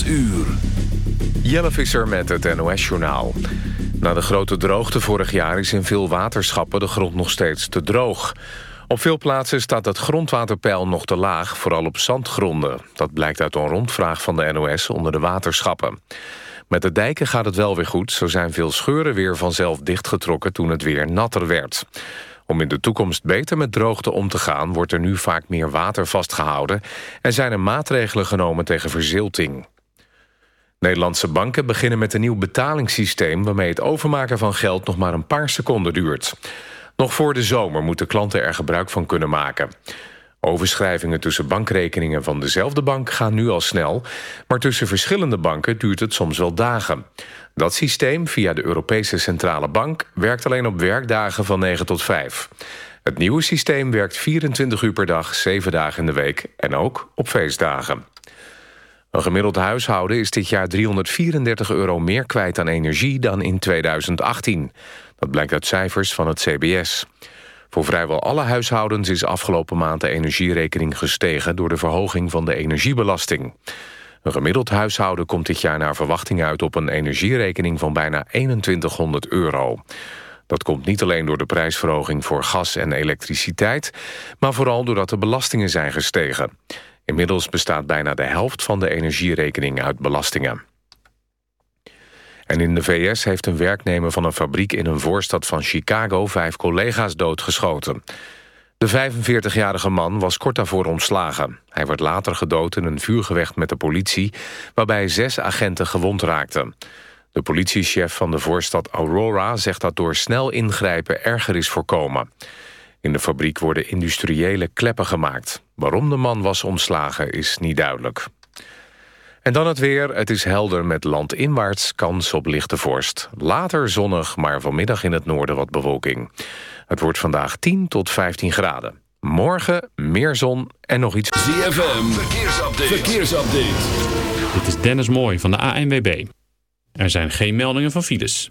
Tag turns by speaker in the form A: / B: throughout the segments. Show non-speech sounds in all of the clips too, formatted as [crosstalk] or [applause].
A: 8 uur.
B: Jelle Visser met het NOS-journaal. Na de grote droogte vorig jaar is in veel waterschappen de grond nog steeds te droog. Op veel plaatsen staat het grondwaterpeil nog te laag, vooral op zandgronden. Dat blijkt uit een rondvraag van de NOS onder de waterschappen. Met de dijken gaat het wel weer goed. Zo zijn veel scheuren weer vanzelf dichtgetrokken toen het weer natter werd. Om in de toekomst beter met droogte om te gaan... wordt er nu vaak meer water vastgehouden... en zijn er maatregelen genomen tegen verzilting. Nederlandse banken beginnen met een nieuw betalingssysteem... waarmee het overmaken van geld nog maar een paar seconden duurt. Nog voor de zomer moeten klanten er gebruik van kunnen maken. Overschrijvingen tussen bankrekeningen van dezelfde bank gaan nu al snel... maar tussen verschillende banken duurt het soms wel dagen. Dat systeem via de Europese Centrale Bank werkt alleen op werkdagen van 9 tot 5. Het nieuwe systeem werkt 24 uur per dag, 7 dagen in de week en ook op feestdagen. Een gemiddeld huishouden is dit jaar 334 euro meer kwijt aan energie dan in 2018. Dat blijkt uit cijfers van het CBS. Voor vrijwel alle huishoudens is afgelopen maand de energierekening gestegen... door de verhoging van de energiebelasting. Een gemiddeld huishouden komt dit jaar naar verwachting uit... op een energierekening van bijna 2100 euro. Dat komt niet alleen door de prijsverhoging voor gas en elektriciteit... maar vooral doordat de belastingen zijn gestegen. Inmiddels bestaat bijna de helft van de energierekening uit belastingen. En in de VS heeft een werknemer van een fabriek in een voorstad van Chicago... vijf collega's doodgeschoten. De 45-jarige man was kort daarvoor ontslagen. Hij werd later gedood in een vuurgevecht met de politie... waarbij zes agenten gewond raakten. De politiechef van de voorstad Aurora zegt dat door snel ingrijpen erger is voorkomen. In de fabriek worden industriële kleppen gemaakt. Waarom de man was ontslagen is niet duidelijk. En dan het weer. Het is helder met landinwaarts kans op lichte vorst. Later zonnig, maar vanmiddag in het noorden wat bewolking. Het wordt vandaag 10 tot 15 graden. Morgen meer zon en nog iets...
A: ZFM, verkeersupdate. verkeersupdate.
C: Dit is Dennis Mooi van de ANWB. Er zijn geen meldingen van files.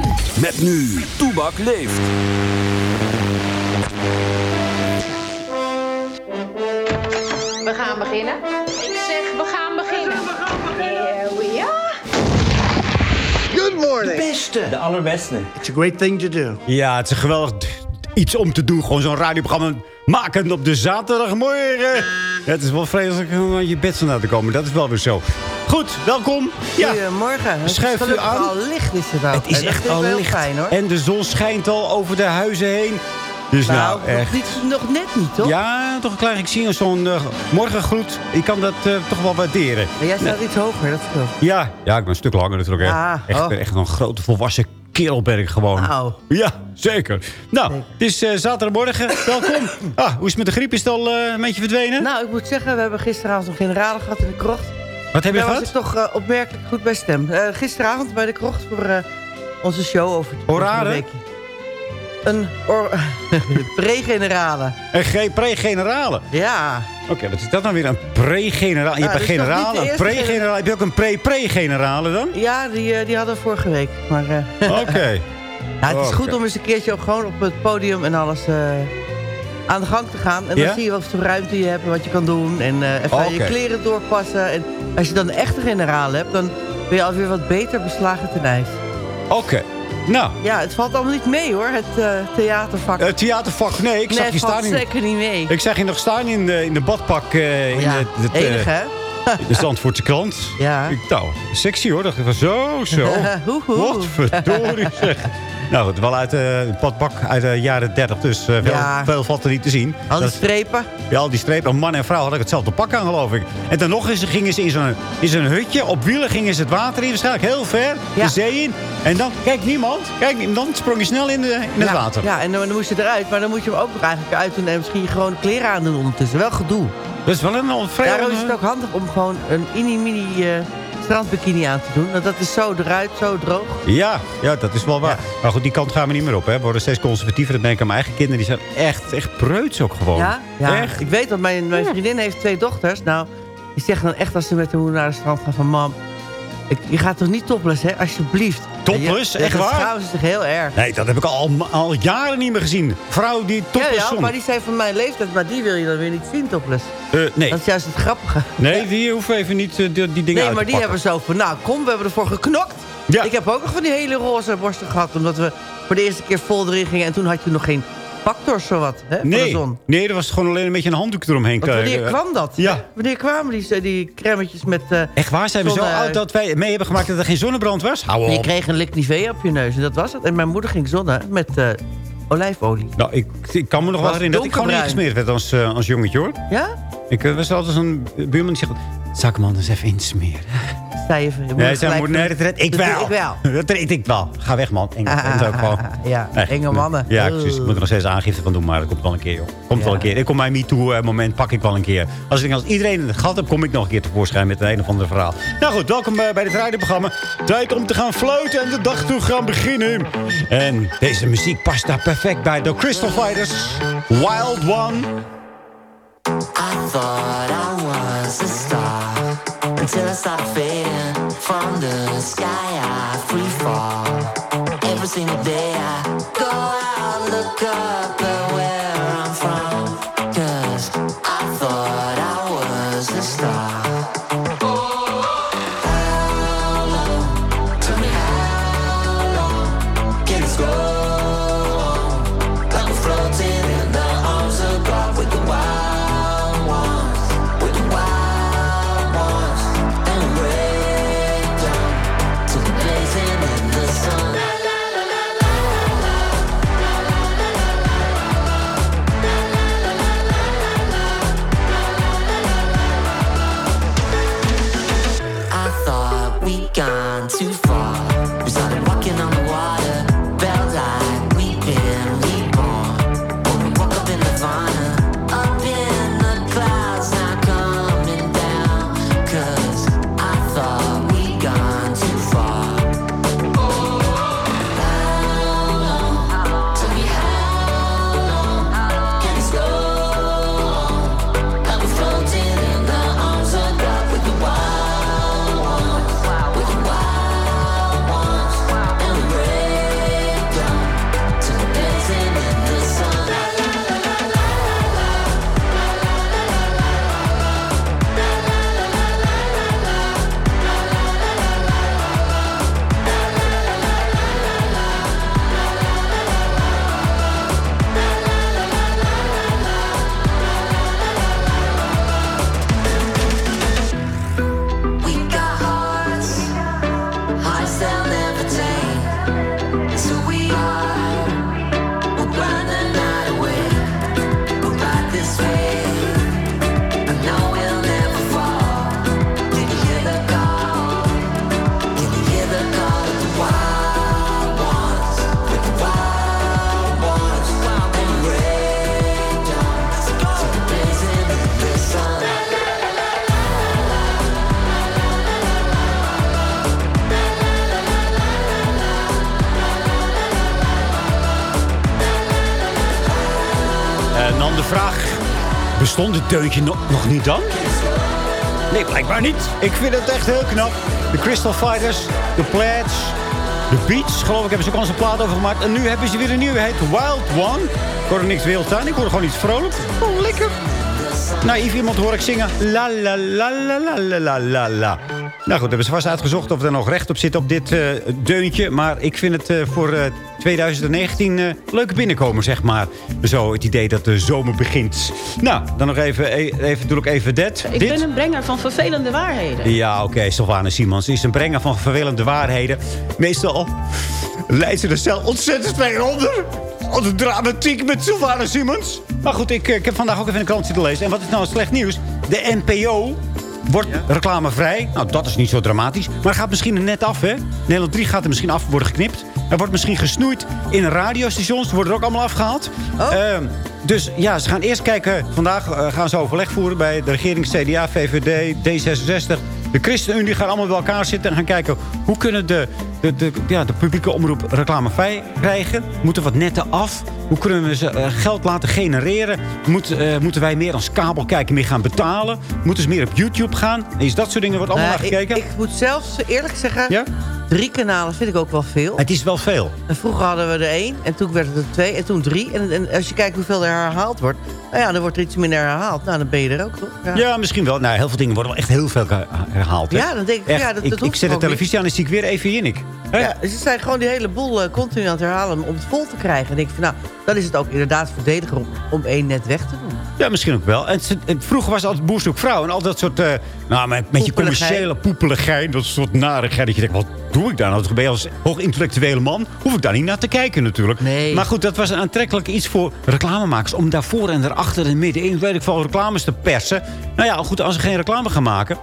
A: Met nu, Toebak leeft.
D: We gaan beginnen. Ik zeg, we gaan beginnen. Here we are.
E: Good morning.
F: De beste. De allerbeste.
E: It's a great thing to do.
G: Ja, het is een geweldig iets om te doen. Gewoon zo'n radioprogramma maken op de zaterdagmorgen. Het is wel vreselijk om aan je bed vandaan te komen. Dat is wel weer zo. Goed, welkom. Ja.
H: Goedemorgen. Het
G: Schuif
H: is
G: u aan.
H: al licht is het al.
G: Het is
H: En
G: echt al licht.
H: fijn hoor.
G: En de zon schijnt al over de huizen heen. Dus nou,
H: nou, nog,
G: echt.
H: niet, nog net niet, toch?
G: Ja, toch een klein. Ik zie zo'n eh, morgengroet. Ik kan dat eh, toch wel waarderen.
H: Maar jij staat iets hoger, dat scheelt.
G: Ja, ja, ik ben een stuk langer natuurlijk.
H: Ja,
G: echt,
H: oh.
G: echt een grote volwassen gewoon.
H: Nou.
G: Ja, zeker. Nou, het is eh, zaterdagmorgen. [laughs] Welkom. Ah, hoe is het met de griep? Is het al eh, een beetje verdwenen?
H: Nou, ik moet zeggen, we hebben gisteravond een generale gehad in de krocht.
G: Wat heb je
H: Daar
G: gehad?
H: was ik toch eh, opmerkelijk goed bij stem. Gisteravond bij de krocht voor onze show over het
G: Orade?
H: Een [laughs] pre-generale.
G: Een pre-generale.
H: Ja.
G: Oké, wat is dat nou weer? Een pre-generale. Je
H: Ja,
G: hebt een
H: niet
G: generale, een pre-generale. Heb je ook een pre-pre-generale dan?
H: Ja, die, eh, die hadden we vorige week. Maar, eh, [laughs]
G: Oké.
H: Ja, het is
G: Oké.
H: goed om eens een keertje ook gewoon op het podium en alles eh, aan de gang te gaan. En dan
G: Ja?
H: zie je wat voor ruimte je hebt en wat je kan doen. En eh, even je kleren doorpassen. En als je dan een echte generaal hebt, dan ben je alweer wat beter beslagen ten ijs.
G: Oké. Nou,
H: Ja, het valt allemaal niet mee hoor, het eh, theatervak.
G: het theatervak. Nee, ik
H: nee,
G: zag je staan in...
H: zeker niet mee.
G: Ik zag je nog staan in de, in de badpak eh, in
H: ja,
G: het, het, eh,
H: enig hè? [laughs]
G: de Zandvoortse krant.
H: Ja.
G: Ik, nou, sexy hoor. Dacht ik van zo, zo. [laughs] Wat verdorie zeg. [laughs] Nou goed, wel uit eh, een badpak uit de jaren 30, dus eh, veel,
H: Ja.
G: veel valt er niet te zien.
H: Al die strepen.
G: ja, al die strepen. Een man en vrouw hadden hetzelfde pak aan, geloof ik. En dan nog eens gingen ze in zo'n zo'n hutje. Op wielen gingen ze het water in. Waarschijnlijk heel ver.
H: Ja.
G: De zee in. En dan, kijk, niemand. Kijk, dan sprong je snel in, de, in het water.
H: Ja, en dan, dan moest je eruit. Maar dan moet je hem ook nog eigenlijk uit doen en misschien gewoon kleren aan doen ondertussen. Wel gedoe.
G: Dat is wel een vrij...
H: Daarom is het ook handig om gewoon een mini-mini eh, strandbikini aan te doen. Want dat is zo eruit, zo droog.
G: Ja, ja, dat is wel waar. Maar goed, die kant gaan we niet meer op. Hè. We worden steeds conservatiever. Dat ben ik aan mijn eigen kinderen. Die zijn echt, echt preuts ook gewoon.
H: Ja? ja.
G: Echt.
H: Ik weet dat mijn, mijn vriendin heeft twee dochters. Nou, die zeggen dan echt als ze met haar naar het strand gaan van... Mam, ik, je gaat toch niet topless, hè? Alsjeblieft.
G: Topless?
H: Je-
G: Echt waar?
H: schamen ze zich heel erg.
G: Nee, dat heb ik al, al jaren niet meer gezien. Vrouwen die
H: Ja,
G: topless
H: ja,
G: zongen.
H: maar die zijn van mijn leeftijd. Maar die wil je dan weer niet zien, topless.
G: Eh, nee.
H: Dat is juist het grappige.
G: nee, die hoeven even niet eh, die, die dingen
H: Nee,
G: uit
H: maar
G: te
H: die hebben zo van... Nou, kom, we hebben ervoor geknokt.
G: Ja.
H: Ik heb ook nog van die hele roze borsten gehad. Omdat we voor de eerste keer vol erin gingen. En toen had je nog geen factors, zowat, hè, voor de
G: Nee,
H: zon.
G: nee, er was gewoon alleen een beetje een handdoek eromheen.
H: Want wanneer
G: Eh,
H: kwam dat?
G: Ja.
H: Wanneer kwamen die, die crèmetjes met... eh,
G: Echt waar? Zijn we zo oud dat wij mee hebben gemaakt dat er geen zonnebrand was? Hou
H: Je
G: op.
H: kreeg een lik Nivea op je neus en dat was het. En mijn moeder ging zonnen met eh, olijfolie.
G: Nou, ik, ik kan me nog wel herinneren dat ik gewoon ingesmeerd werd als, als jongetje, hoor.
H: Ja?
G: Ik was altijd zo'n buurman die zegt... Zal ik hem anders even insmeren?
H: Zei je,
G: Nee,
H: van,
G: dat red ik wel.
H: Ik wel. [laughs]
G: Dat red ik wel. Ga weg, man. Eng,
H: Ah,
G: en zo gewoon.
H: ja,
G: Nee,
H: enge mannen.
G: Ja, precies. Ik moet er nog steeds aangifte van doen, maar dat komt wel een keer, joh. Komt
H: Ja.
G: wel een keer. Ik kom mijn MeToo-moment pak ik wel een keer. Als, ik, als iedereen het gehad heeft, kom ik nog een keer tevoorschijn met een, een of ander verhaal. Nou goed, welkom bij, bij dit radioprogramma. Tijd om te gaan floten en de dag toe gaan beginnen. En deze muziek past daar perfect bij. De Crystal Fighters, Wild One.
I: Single day. I go out, look up
G: Stond het deuntje nog niet dan? Nee, blijkbaar niet. Ik vind het echt heel knap. De Crystal Fighters, de Plats, de Beach. Geloof ik hebben ze ook al een plaat over gemaakt. En nu hebben ze weer een nieuwe, heet Wild One. Ik hoor er niks wild aan, ik hoor gewoon iets vrolijk. Oh, lekker. Nou, iemand hoor ik zingen. La la la la la la la la. Nou goed, hebben ze vast uitgezocht of er nog recht op zit op dit eh, deuntje. Maar ik vind het eh, voor eh, 2019 eh leuke binnenkomen, zeg maar. Zo het idee dat de zomer begint. Nou, dan nog even, e- even doe ik even dit.
F: Ik
G: dit.
F: ben een brenger van vervelende waarheden.
G: Ja, oké, Sylvana Simons is een brenger van vervelende waarheden. Meestal leidt ze er zelf ontzettend mee onder. Al de dramatiek met Sylvana Simons. Maar goed, ik, ik heb vandaag ook even een krant zitten lezen. En wat is nou slecht nieuws? De NPO wordt reclamevrij. Nou, dat is niet zo dramatisch. Maar het gaat misschien net af, hè? Nederland 3 gaat er misschien af worden geknipt. Er wordt misschien gesnoeid in radiostations. Die worden er ook allemaal afgehaald. Ehm, dus ja, ze gaan eerst kijken. Vandaag eh, gaan ze overleg voeren bij de regering CDA, VVD, D66. De ChristenUnie gaan allemaal bij elkaar zitten en gaan kijken... hoe kunnen de, de, de, ja, de publieke omroep reclamevrij krijgen? Moeten wat netten af? Hoe kunnen we ze eh, geld laten genereren? Moet, eh, moeten wij meer als kabel kijken, meer gaan betalen? Moeten ze meer op YouTube gaan? Is dat soort dingen wordt allemaal naar
H: ik,
G: gekeken?
H: ik moet zelfs eerlijk zeggen... drie kanalen vind ik ook wel veel.
G: Het is wel veel.
H: En vroeger hadden we er één, en toen werd het er twee, en toen drie. En, en als je kijkt hoeveel er herhaald wordt... nou ja, dan wordt er iets minder herhaald. Nou, dan ben je er ook, toch?
G: Ja, misschien wel. Nou, heel veel dingen worden wel echt heel veel herhaald. hè?
H: Ja, dan denk ik,
G: Echt,
H: ja, dat-
G: ik,
H: dat
G: ik zet de televisie aan en zie ik weer even Jinnik.
H: Ja, ze zijn gewoon die hele boel eh, continu aan het herhalen om het vol te krijgen. En denk ik van, nou, dan is het ook inderdaad verdediger om, om één net weg te doen.
G: Ja, misschien ook wel. En vroeger was het altijd boer zoekt vrouw. En al dat soort, eh, nou, met, met je commerciële poepeligheid. Dat soort narigheid. Dat je denkt, wat doe ik daar nou? Ben je als hoogintellectuele man. Hoef ik daar niet naar te kijken natuurlijk.
H: Nee.
G: Maar goed, dat was een aantrekkelijk iets voor reclamemakers. Om daarvoor en daarachter en middenin, weet ik veel, reclames te persen. Nou ja, goed, als ze geen reclame gaan maken...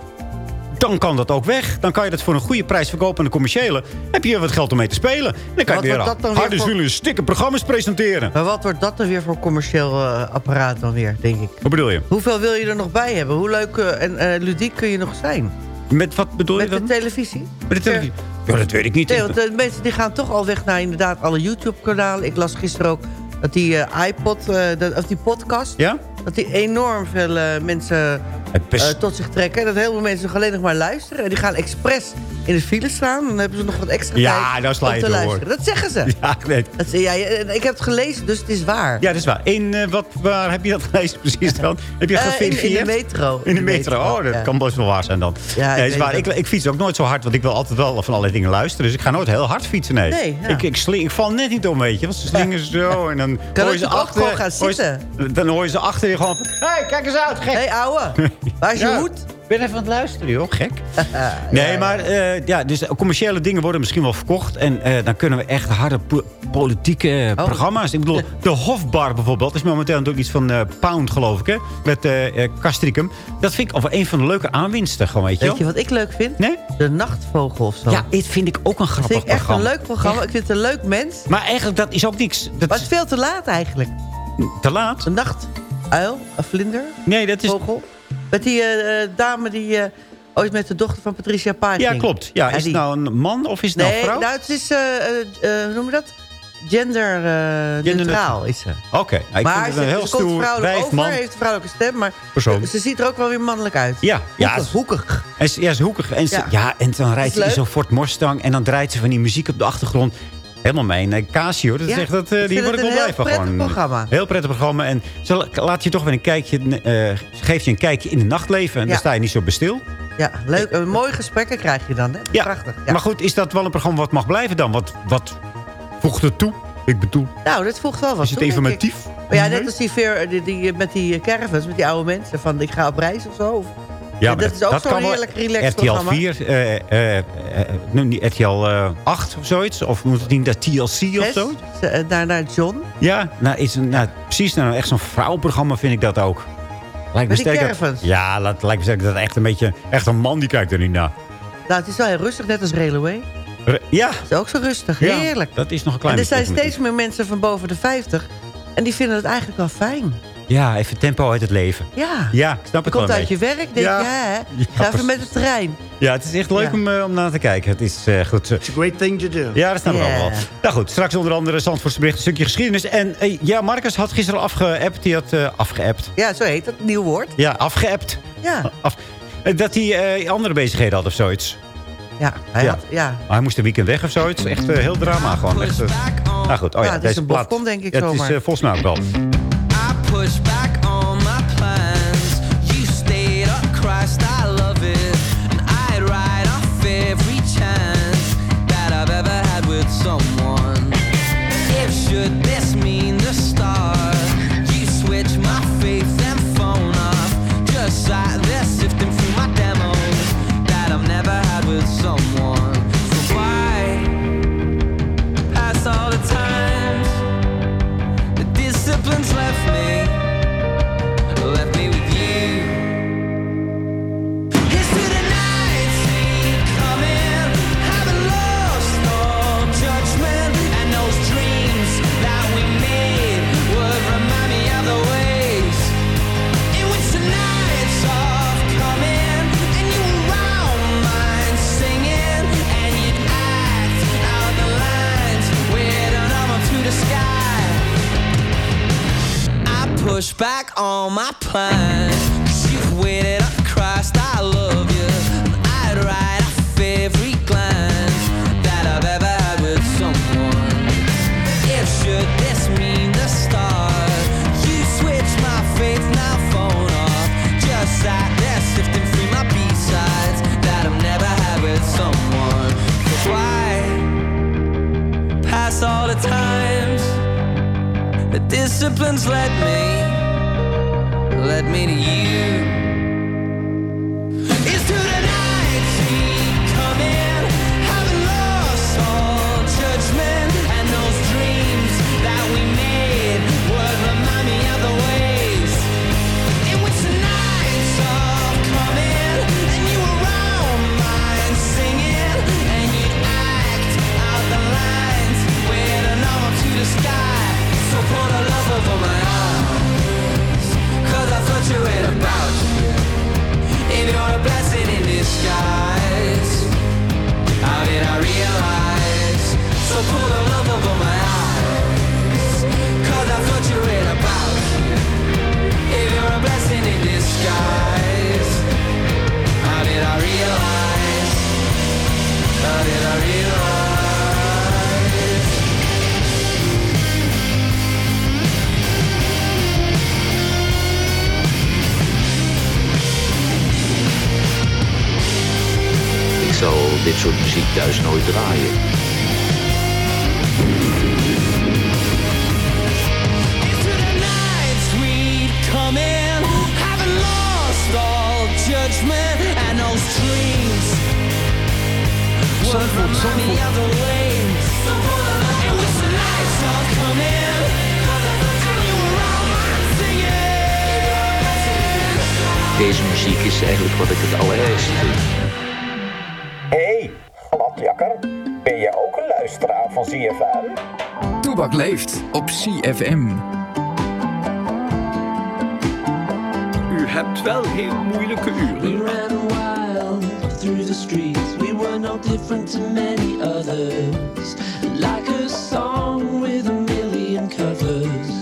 G: Dan kan dat ook weg. Dan kan je dat voor een goede prijs verkopen aan de commerciële. Heb je wat geld om mee te spelen. Dan kan je weer
H: dan
G: harde
H: voor-
G: zullen stikke programma's presenteren.
H: Maar wat wordt dat dan weer voor commercieel eh, apparaat dan weer, denk ik?
G: Wat bedoel je?
H: Hoeveel wil je er nog bij hebben? Hoe leuk eh, en eh, ludiek kun je nog zijn?
G: Met wat bedoel je
H: Met de
G: dan?
H: televisie?
G: Met de televisie? Ja, dat weet ik niet.
H: Nee, want de mensen die gaan toch al weg naar inderdaad alle YouTube-kanalen. Ik las gisteren ook dat die eh, iPod, eh, dat, of die podcast...
G: Ja?
H: dat die enorm veel eh, mensen
G: best-
H: eh, tot zich trekken. En dat heel veel mensen nog alleen nog maar luisteren. En die gaan expres in de file staan. Dan hebben ze nog wat extra
G: Ja,
H: tijd
G: daar sla je
H: om te luisteren. Dat zeggen ze. [laughs]
G: Ja, ik weet.
H: Dat, ja, ik heb het gelezen, dus het is waar.
G: Ja, dat is waar. In, eh, wat, waar heb je dat gelezen precies dan? [laughs] Heb je
H: Eh, in, de metro.
G: In de metro. Oh, dat
H: ja.
G: kan best wel waar zijn dan.
H: Ja,
G: nee, is waar. Ik, ik fiets ook nooit zo hard, want ik wil altijd wel van allerlei dingen luisteren. Dus ik ga nooit heel hard fietsen, nee.
H: Nee, ja.
G: ik, ik, sling, ik val net niet om, weet je. Want ze slingen zo en dan [laughs]
H: Kan
G: hoor je ze achter.
H: gaan
G: hoor je ze- Dan hoor je ze achter je gewoon. Hé, hey, kijk eens uit, gek.
H: Hé, hey, ouwe. Waar is je
G: Ja.
H: hoed?
G: Ik ben even aan het luisteren, joh. Gek. [laughs] Nee, maar eh, ja, dus commerciële dingen worden misschien wel verkocht. En eh, dan kunnen we echt harde po- politieke
H: Oh.
G: programma's. Ik bedoel, [laughs] de Hofbar bijvoorbeeld is momenteel natuurlijk iets van eh, Pound, geloof ik, hè? Met eh eh, Castricum. Dat vind ik of een van de leuke aanwinsten, gewoon, weet je
H: Weet je wat ik leuk vind?
G: Nee?
H: De Nachtvogel of zo.
G: Ja, dit vind ik ook een
H: dat
G: grappig
H: vind ik echt een
G: programma.
H: leuk programma. Ik vind het een leuk mens.
G: Maar eigenlijk, dat is ook niks. Dat
H: Maar het is veel te laat eigenlijk.
G: te laat.
H: Een nachtuil, een vlinder,
G: Nee, dat is...
H: vogel. Met die eh, eh, dame die eh, ooit met de dochter van Patricia Pai
G: Ja,
H: ging.
G: klopt. Ja, is het nou een man of is het nou
H: Nee,
G: een vrouw?
H: nou, het is, hoe noem je dat? Gender eh, neutraal is ze.
G: Oké, nou, ik
H: maar
G: vind
H: ze,
G: een heel
H: ze komt
G: stoer
H: vrouwelijk over,
G: man.
H: heeft een vrouwelijke stem, maar
G: Persoon.
H: ze ziet er ook wel weer mannelijk uit.
G: Ja, ja,
H: Hoekig, hoekig.
G: En ja, is hoekig. En, ze- ja.
H: Ja.
G: en dan rijdt
H: Is
G: ze in zo'n Ford Mustang. En dan draait ze van die muziek op de achtergrond. Helemaal mijn uh, Casio. Dat
H: Ja,
G: echt, dat, eh, die
H: vind
G: word ik wel blij
H: heel
G: van.
H: prettig
G: Gewoon.
H: programma.
G: Heel prettig programma. En ze la- laat je toch weer een kijkje, eh geeft je een kijkje in het nachtleven. En
H: Ja.
G: daar sta je niet zo bestil.
H: Ja, leuk. Een mooie gesprekken krijg je dan, hè?
G: Ja.
H: Prachtig. Ja.
G: Maar goed, is dat wel een programma wat mag blijven dan? Wat, wat voegt het toe? Ik bedoel,
H: Nou, dat voegt wel wat
G: is het
H: toe,
G: informatief?
H: Maar ja, net als die, veer, die, die met die caravans, met die oude mensen. Van ik ga op reis of zo. Of,
G: Ja,
H: dat is ook zo'n heerlijk relaxed
G: RTL
H: programma.
G: 4, eh, eh, eh, noem niet RTL eh, 8 of zoiets? Of moet het niet naar TLC of zo?
H: eh, Naar, naar John.
G: Ja, nou, is een, nou, precies. Nou, echt zo'n vrouwenprogramma vind ik dat ook. Lijkt me
H: Met
G: sterk dat-
H: caravans.
G: Ja, dat lijkt me sterk dat echt een beetje... Echt een man die kijkt er niet naar.
H: Nou, het is wel heel rustig, net als Railway.
G: Re- Ja,
H: Het is ook zo rustig.
G: ja,
H: Heerlijk.
G: dat is nog een klein
H: En er zijn steeds meer mensen van boven de 50. En die vinden het eigenlijk wel fijn.
G: Ja, even tempo uit het leven.
H: Ja.
G: Ja, ik snap
H: Je
G: het
H: komt uit je werk, denk
G: Ja.
H: je, hè?
G: Ja,
H: Ga even met de trein.
G: Ja, het is echt leuk
H: Ja.
G: om, eh, om naar te kijken. Het is eh, goed.
E: It's a great thing to do.
G: Ja, dat snap ik
H: Ja.
G: allemaal wel. Nou goed, straks onder andere Zandvoortse bericht, een stukje geschiedenis. En eh, ja, Marcus had gisteren afgeappt. Die had eh afgeappt.
H: Ja, zo heet dat, nieuw woord.
G: Ja, afgeappt.
H: Ja,
G: Af, eh, dat hij eh, andere bezigheden had of zoiets.
H: ja, hij
G: Ja.
H: had, ja.
G: Maar hij moest een weekend weg of zoiets. Echt eh, heel drama gewoon. Echt, eh, nou goed, oh ja,
H: Ja, het is
G: deze
H: een
G: plaat.
H: bofkom, denk ik
G: Ja, Het is
H: zomaar.
G: eh, volgens mij ook wel.
J: Push back on my plans. You stayed up, Christ, I love it. And I'd write off every chance that I've ever had with someone. If should this come in, and you were all mine singing.
K: Deze muziek is eigenlijk wat ik het allerergste vind.
L: Luisteraar van ZFM?
M: Toebak leeft op CFM.
A: U hebt wel heel moeilijke uren.
I: We ran wild through the streets. We were no different to many others. Like a song with a million covers.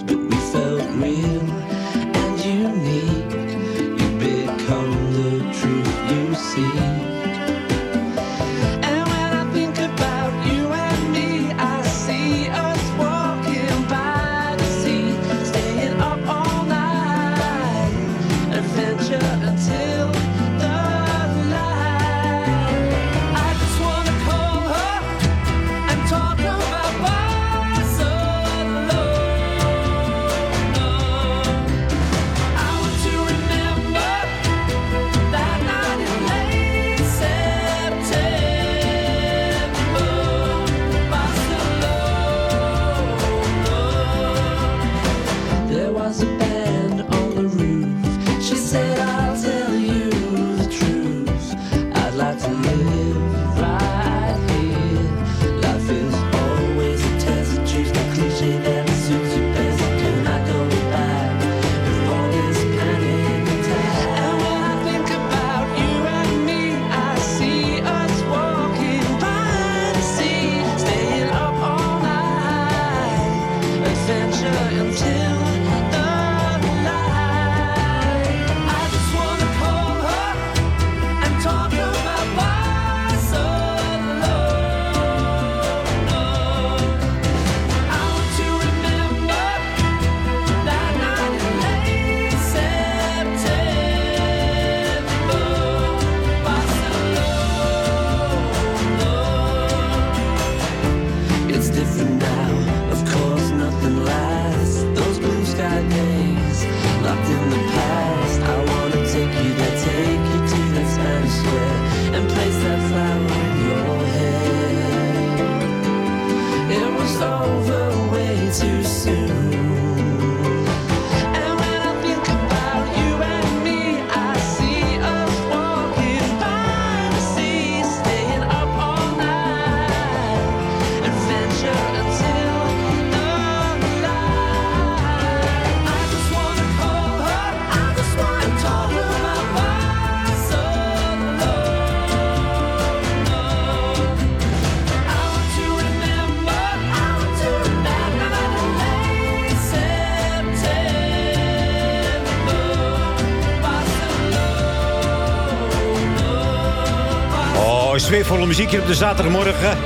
G: Muziekje op de zaterdagmorgen.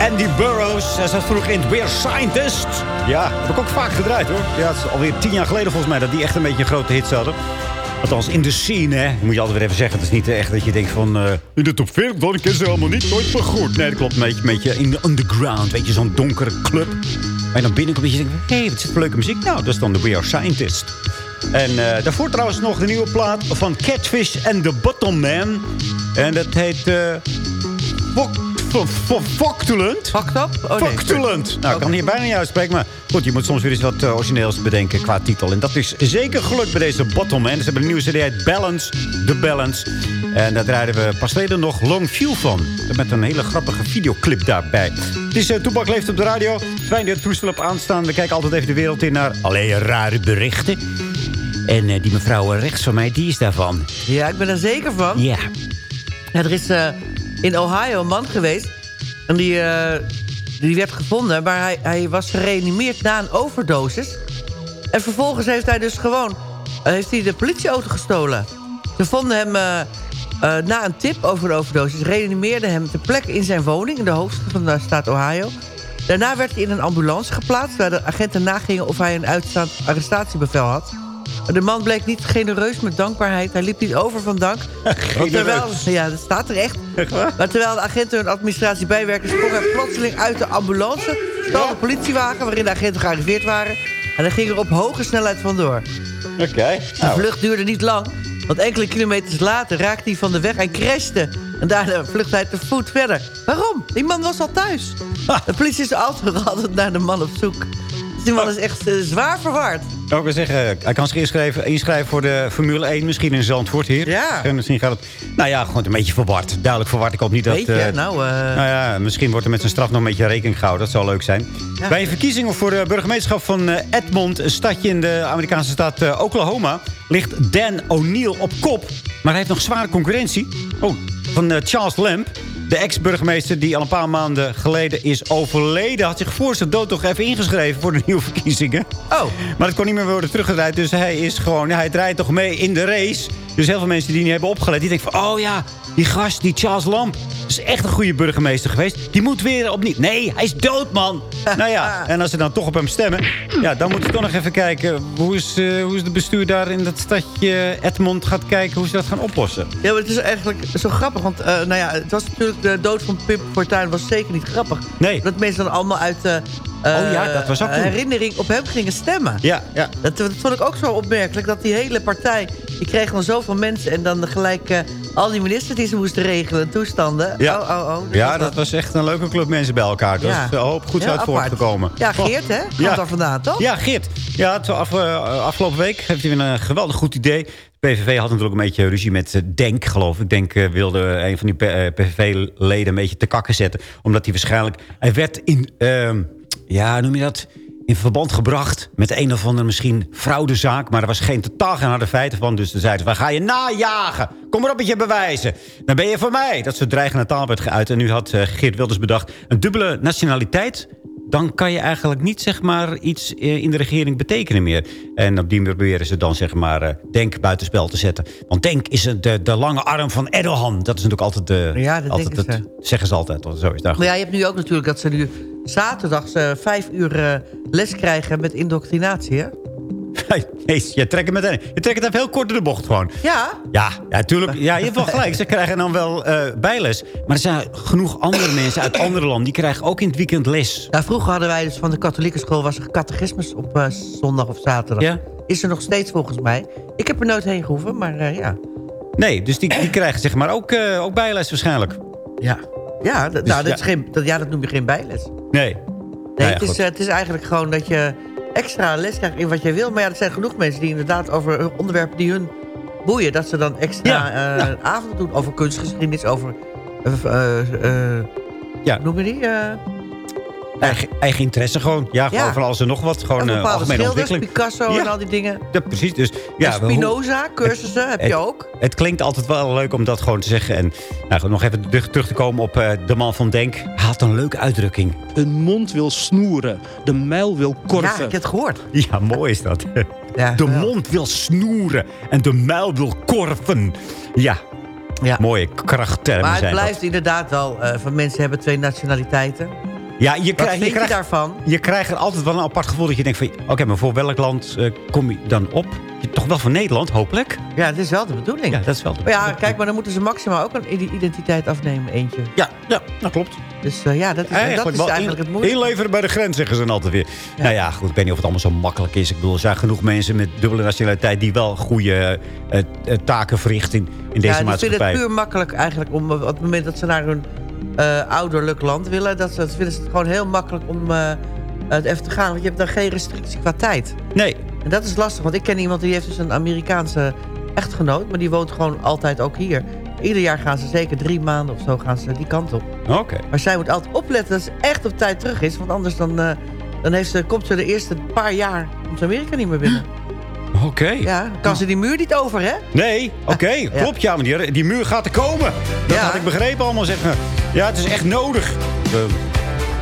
G: Andy Burroughs, hij zat vroeger in We're Scientist. Ja, heb ik ook vaak gedraaid hoor. Ja, het is alweer tien jaar geleden volgens mij dat die echt een beetje een grote hits hadden. Althans, in de scene, hè. Moet je altijd weer even zeggen. Het is niet echt dat je denkt van... eh, in de top 40, dan ken ze helemaal niet. Nooit meer goed. Nee, dat klopt. Een beetje, een beetje in de underground. Weet je, zo'n donkere club. Je dan binnenkomt en je denkt... Hé, hey, wat voor leuke muziek? Nou, dat is dan de We Are Scientist. En eh, daarvoor trouwens nog de nieuwe plaat van Catfish and the Bottom Man. En dat heet... eh Factulent.
H: Fucked up? Oh, nee.
G: Factulent. Nou, ik kan hier bijna niet uitspreken, maar goed, je moet soms weer eens wat eh, origineels bedenken qua titel. En dat is zeker gelukt bij deze Bottom Man. Ze hebben een nieuwe CD uit Balance, The Balance. En daar draaiden we pas geleden nog Long View van. Met een hele grappige videoclip daarbij. Het is uh, Toepak leeft op de radio. Fijn dat het toestel op aanstaan. We kijken altijd even de wereld in naar alleen rare berichten. En eh, die mevrouw rechts van mij, die is daarvan.
H: Ja, ik ben er zeker van.
G: Ja.
H: Ja, er is eh, in Ohio een man geweest. En die, eh, die werd gevonden. Maar hij, hij was gereanimeerd na een overdosis. En vervolgens heeft hij dus gewoon... eh, heeft hij de politieauto gestolen. Ze vonden hem eh, na een tip over de overdosis. Reanimeerden hem ter plekke in zijn woning. In de hoofdstad van de staat Ohio. Daarna werd hij in een ambulance geplaatst. Waar de agenten nagingen of hij een uitstaand arrestatiebevel had. De man bleek niet genereus met dankbaarheid. Hij liep niet over van dank. [laughs] Terwijl, ja, dat staat er echt. Maar terwijl de agenten hun administratie bijwerken... sprong hij plotseling uit de ambulance... stal de politiewagen waarin de agenten gearriveerd waren... en hij ging er op hoge snelheid vandoor.
G: Oké.
H: De vlucht duurde niet lang... want enkele kilometers later raakte hij van de weg en crashte. En daarna vluchtte hij te voet verder. Waarom? Die man was al thuis. De politie is altijd [laughs] altijd naar de man op zoek. Dus die man is echt eh, zwaar verward.
G: Ik wil zeggen, hij kan zich inschrijven, inschrijven voor de Formule 1. Misschien in Zandvoort hier.
H: Ja.
G: En misschien gaat het... Nou ja, gewoon een beetje verward. Duidelijk verward. Ik hoop niet dat... Eh,
H: nou... eh,
G: Nou ja, misschien wordt er met zijn straf nog een beetje rekening gehouden. Dat zou leuk zijn.
H: Ja.
G: Bij een verkiezing voor de burgemeesterschap van eh, Edmond... een stadje in de Amerikaanse staat eh, Oklahoma... ligt Dan O'Neill op kop. Maar hij heeft nog zware concurrentie. Oh, van eh, Charles Lamp. De ex-burgemeester die al een paar maanden geleden is overleden... had zich voor zijn dood toch even ingeschreven voor de nieuwe verkiezingen.
H: Oh.
G: Maar het kon niet meer worden teruggedraaid. Dus hij is gewoon... ja, hij draait toch mee in de race. Dus heel veel mensen die niet hebben opgelet... die denken van... oh ja, die gast, die Charles Lamp... is echt een goede burgemeester geweest. Die moet weer opnieuw... Nee, hij is dood, man. [laughs] nou ja, en als ze dan toch op hem stemmen... ja, dan moeten we toch nog even kijken... hoe is, eh, hoe is de bestuur daar in dat stadje Edmond gaat kijken... hoe ze dat gaan oplossen.
H: Ja, maar het is eigenlijk zo grappig. Want eh, nou ja, het was natuurlijk de dood van Pip Fortuyn was zeker niet grappig.
G: Nee.
H: Dat mensen dan allemaal uit
G: Oh ja, dat was ook toen.
H: herinnering op hem gingen stemmen.
G: Ja, ja.
H: Dat, dat vond ik ook zo opmerkelijk. Dat die hele partij, die kreeg dan zoveel mensen... en dan gelijk eh, al die ministers die ze moesten regelen en toestanden.
G: Ja,
H: Oh, oh, oh. Dus
G: ja dat was echt een leuke club mensen bij elkaar. Dat
H: Ja.
G: is een hoop goeds
H: Heel
G: uit voortgekomen.
H: Ja, Geert, hè? Komt
G: Ja.
H: daar vandaan, toch?
G: Ja, Geert. Ja, was af, eh, afgelopen week heeft hij een geweldig goed idee. De PVV had natuurlijk een beetje ruzie met eh, Denk, geloof ik. Denk wilde een van die PVV-leden een beetje te kakken zetten. Omdat hij waarschijnlijk... Hij werd in... ehm, ja, noem je dat? In verband gebracht met een of andere misschien fraudezaak. Maar er was geen totaal geen harde feiten van. Dus ze zeiden, we gaan je najagen. Kom maar op met je bewijzen. Dan ben je van mij. Dat soort dreigende taal werd geuit. En nu had eh, Geert Wilders bedacht... een dubbele nationaliteit dan kan je eigenlijk niet zeg maar, iets eh, in de regering betekenen meer. En op die manier proberen ze dan zeg maar, eh, Denk buitenspel te zetten. Want Denk is de, de lange arm van Erdogan. Dat is natuurlijk altijd de...
H: Ja, dat
G: altijd het, zeggen ze altijd. Zo is daar
H: Maar ja, je hebt nu ook natuurlijk dat ze nu zaterdags eh, vijf uur les krijgen met indoctrinatie, hè? [laughs]
G: Nee, je trekt het meteen. Je trekt het even heel kort door de bocht gewoon.
H: Ja.
G: Ja, ja, tuurlijk. Ja, je hebt wel gelijk. Ze krijgen dan wel eh, bijles. Maar er zijn genoeg andere mensen uit andere landen... die krijgen ook in het weekend les.
H: Ja, vroeger hadden wij dus van de katholieke school... was er catechismus op eh, zondag of zaterdag.
G: Ja.
H: Is er nog steeds volgens mij. Ik heb er nooit heen gehoeven, maar eh, ja.
G: Nee, dus die, die krijgen zeg maar ook, eh, ook bijles waarschijnlijk.
H: Ja. Ja,
G: Dus
H: nou, dat,
G: ja.
H: Is geen, dat, ja, dat noem je geen bijles.
G: Nee.
H: Nee,
G: Nou ja,
H: het, is, het is eigenlijk gewoon dat je extra les krijgt in wat jij wil. Maar ja, er zijn genoeg mensen die inderdaad over onderwerpen die hun boeien... dat ze dan extra
G: Ja,
H: eh, avond doen over kunstgeschiedenis, over... eh, eh, eh,
G: Ja.
H: Noem je die?
G: Eigen, eigen interesse gewoon. Ja, gewoon
H: Ja.
G: van alles en nog wat. Gewoon
H: en
G: eh
H: bepaalde
G: algemene ontwikkeling.
H: Picasso en
G: Ja.
H: al die dingen.
G: Ja, precies. Dus, ja,
H: en Spinoza, cursussen heb je
G: het-
H: ook.
G: Het klinkt altijd wel leuk om dat gewoon te zeggen. En nou, nog even terug, terug te komen op eh, de man van Denk. Hij had een leuke uitdrukking.
N: Een mond wil snoeren, de mijl wil korven.
H: Ja, ik heb het gehoord.
G: Ja, mooi is dat. [laughs]
H: Ja,
G: de
H: wel.
G: mond wil snoeren en de muil wil korven. Ja.
H: Ja.
G: Mooie krachttermen
H: Maar het
G: zijn dat.
H: blijft inderdaad wel... eh, van mensen hebben twee nationaliteiten.
G: Ja, je krijgt,
H: vind
G: je,
H: je daarvan?
G: je krijgt er altijd wel een apart gevoel dat je denkt van... Oké, maar voor welk land eh, kom je dan op? Je, toch wel voor Nederland, hopelijk?
H: Ja, dat is wel de bedoeling.
G: Ja, dat is wel de
H: Maar ja, kijk, maar dan moeten ze maximaal ook een ide- identiteit afnemen, eentje.
G: Ja, ja dat klopt.
H: Dus eh, ja, dat is dat is eigenlijk het
G: in-
H: moeilijke.
G: Inleveren bij de grens, zeggen ze dan altijd weer. Nou ja, goed, ik weet niet of het allemaal zo makkelijk is. Ik bedoel, er zijn genoeg mensen met dubbele nationaliteit... die wel goede eh, taken verrichten in, in deze
H: ja, die vinden
G: maatschappij.
H: het puur makkelijk eigenlijk om op het moment dat ze naar hun eh, ouderlijk land willen... Dat, dat vinden ze het gewoon heel makkelijk om eh, het even te gaan. Want je hebt dan geen restrictie qua tijd.
G: Nee.
H: En dat is lastig, want ik ken iemand die heeft dus een Amerikaanse echtgenoot... maar die woont gewoon altijd ook hier. Ieder jaar gaan ze zeker drie maanden of zo gaan ze die kant op.
G: Oké.
H: Maar zij moet altijd opletten dat ze echt op tijd terug is. Want anders dan, eh, dan heeft ze, komt ze de eerste paar jaar... komt Amerika niet meer binnen. [gasps]
G: Oké.
H: Ja, kan ze die muur niet over, hè?
G: Nee, oké, klopt. Ja, maar die, die muur gaat er komen. Dat had ik begrepen allemaal. Zeggen. Ja, het is echt nodig. De,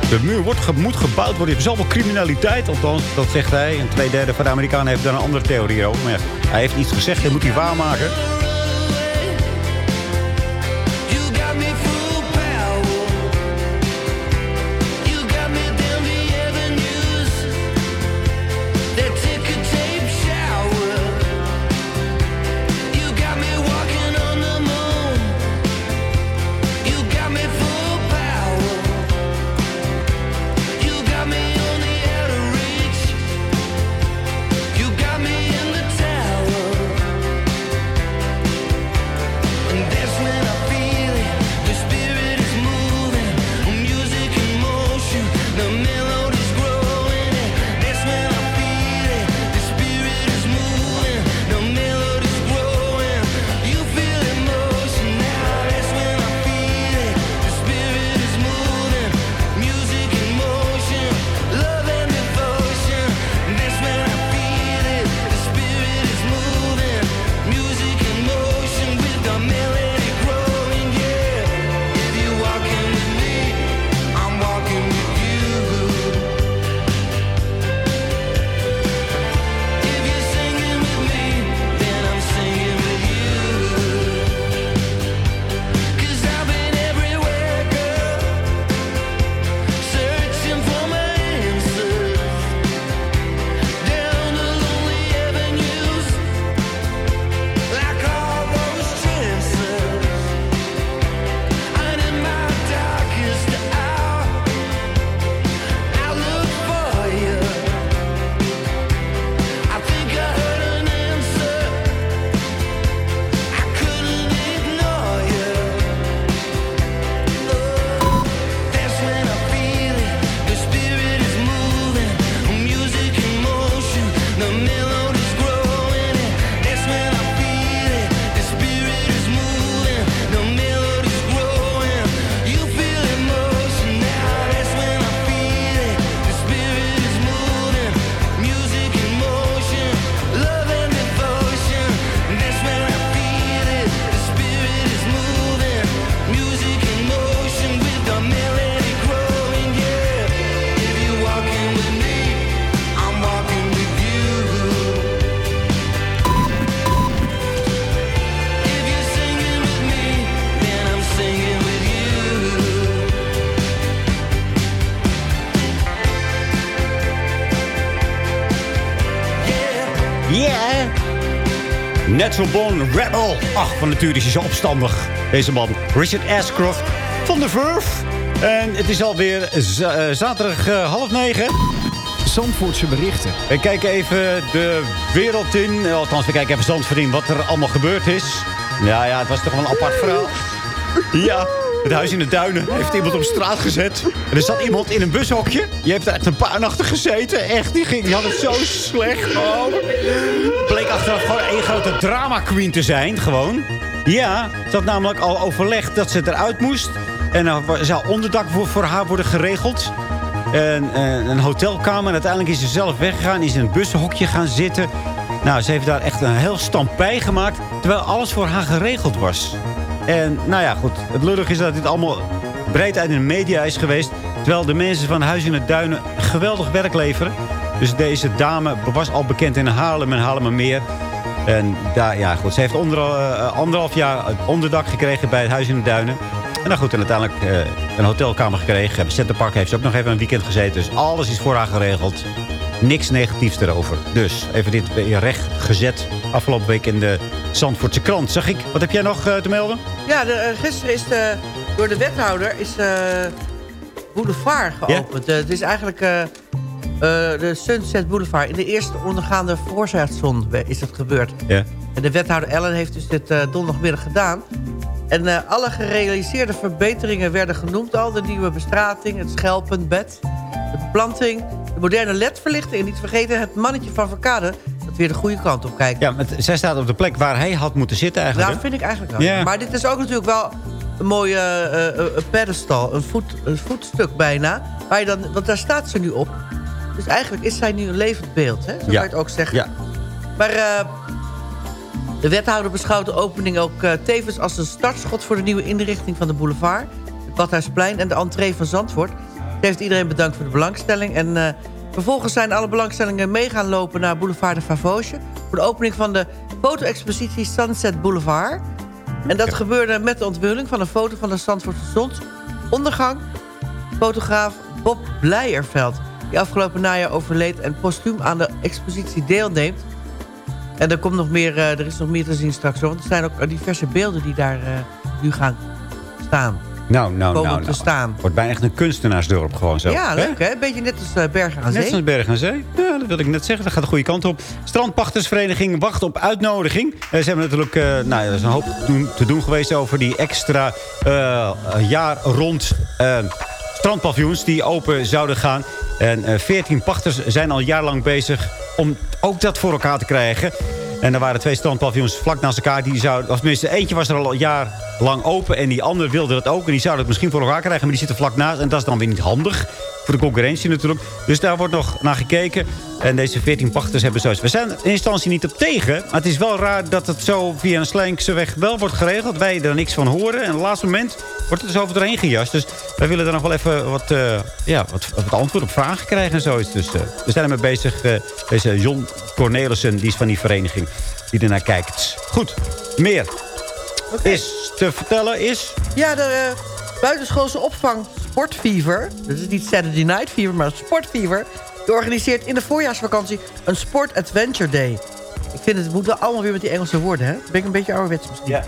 G: de muur wordt, moet gebouwd worden. Er is criminaliteit. Althans, dat zegt hij. En twee derde van de Amerikanen heeft daar een andere theorie over. Maar ja, hij heeft iets gezegd. Dat moet hij waarmaken. Born Rebel. Ach, van nature is hij zo opstandig. Deze man, Richard Ashcroft van de Verve. En het is alweer eh, zaterdag eh, half negen.
O: Zandvoortse berichten.
G: We kijken even de wereld in. Althans, we kijken even Zandvoort in wat er allemaal gebeurd is. Ja, ja, het was toch wel een apart verhaal. Ja, het huis in de duinen heeft iemand op straat gezet. En er zat iemand in een bushokje. Die heeft daar echt een paar nachten gezeten. Echt, die, ging, die had het zo slecht. Oh. Achteraf gewoon één grote drama queen te zijn, gewoon. Ja, ze had namelijk al overlegd dat ze eruit moest. En er zou onderdak voor, haar worden geregeld. En, een hotelkamer. En uiteindelijk is ze zelf weggegaan. Is in een bushokje gaan zitten. Nou, ze heeft daar echt een heel stampij gemaakt. Terwijl alles voor haar geregeld was. En nou ja, goed. Het lullig is dat dit allemaal breed uit in de media is geweest. Terwijl de mensen van Huis in het Duinen geweldig werk leveren. Dus deze dame was al bekend in Haarlem en Haarlemmermeer. En daar, ja goed, ze heeft onder, eh, anderhalf jaar onderdak gekregen bij het Huis in de Duinen. En dan goed, en uiteindelijk eh, een hotelkamer gekregen. Bij Centerpark heeft ze ook nog even een weekend gezeten. Dus alles is voor haar geregeld. Niks negatiefs erover. Dus even dit weer recht gezet. Afgelopen week in de Zandvoortse krant. Zag ik, wat heb jij nog eh, te melden?
H: Ja, de, eh, gisteren is de, door de wethouder is eh Boulevard geopend. Eh, het is eigenlijk eh, eh, de Sunset Boulevard. In de eerste ondergaande voorjaarszon is het gebeurd.
G: Ja.
H: En de wethouder Ellen heeft dus dit eh, donderdagmiddag gedaan. En eh, alle gerealiseerde verbeteringen werden genoemd al. De nieuwe bestrating, het schelpenbed, de beplanting... de moderne ledverlichting en niet vergeten het mannetje van Verkade... dat weer de goede kant op kijkt.
G: Ja, maar zij staat op de plek waar hij had moeten zitten eigenlijk.
H: Dat
G: hè?
H: vind ik eigenlijk wel.
G: Ja.
H: Maar dit is ook natuurlijk wel een mooie eh, eh, een pedestal. Een, voet, een voetstuk bijna. Waar je dan, want daar staat ze nu op. Dus eigenlijk is zij nu een levend beeld. Hè? Zo kan je het ook zeggen.
G: Ja.
H: Maar eh, de wethouder beschouwt de opening ook eh, tevens als een startschot... voor de nieuwe inrichting van de boulevard. Het Badhuisplein en de entree van Zandvoort. Ze heeft iedereen bedankt voor de belangstelling. En eh, vervolgens zijn alle belangstellingen mee gaan lopen... naar Boulevard de Favosje. Voor de opening van de foto-expositie Sunset Boulevard. En dat gebeurde met de onthulling van een foto van de Zandvoortse zonsondergang. Fotograaf Bob Blijerveld, die afgelopen najaar overleed... en postuum aan de expositie deelneemt. En er, komt nog meer, eh, er is nog meer te zien straks. Hoor, want er zijn ook eh, diverse beelden die daar eh, nu gaan staan.
G: Nou, nou,
H: Komen
G: nou,
H: te
G: nou.
H: staan.
G: Wordt bijna echt een kunstenaarsdorp gewoon zo.
H: ja, leuk hè? Een beetje net als Bergen aan
G: Net
H: Zee.
G: zoals Berg aan Zee. Ja, dat wil ik net zeggen. Dat gaat de goede kant op. Strandpachtersvereniging wacht op uitnodiging. Ze hebben natuurlijk eh, nou, er is een hoop te doen, te doen geweest over die extra jaar rond strandpaviljoens die open zouden gaan. En eh 14 pachters zijn al jarenlang bezig om ook dat voor elkaar te krijgen. En er waren twee strandpaviljoens vlak naast elkaar. Die zouden, of tenminste, eentje was er al een jaar lang open. En die andere wilde dat ook. En die zouden het misschien voor elkaar krijgen. Maar die zitten vlak naast. En dat is dan weer niet handig. Voor de concurrentie natuurlijk. Dus daar wordt nog naar gekeken. En deze 14 pachters hebben zoiets. We zijn er in instantie niet op tegen. Maar het is wel raar dat het zo via een Slijnkse weg wel wordt geregeld. Wij er niks van horen. En op het laatste moment wordt het dus over doorheen gejast. Dus wij willen daar nog wel even wat, eh, ja, wat, wat antwoord op vragen krijgen en zoiets. Dus eh, we zijn ermee bezig. eh, deze John Cornelissen, die is van die vereniging. Die ernaar kijkt. Goed, meer is te vertellen is...
H: Ja, de buitenschoolse opvang Sportfever. Dat is niet Saturday Night Fever, maar Sportfever. Die organiseert in de voorjaarsvakantie een Sport Adventure Day. Ik vind het, het moet wel allemaal weer met die Engelse woorden, hè? Ben ik een beetje ouderwets misschien.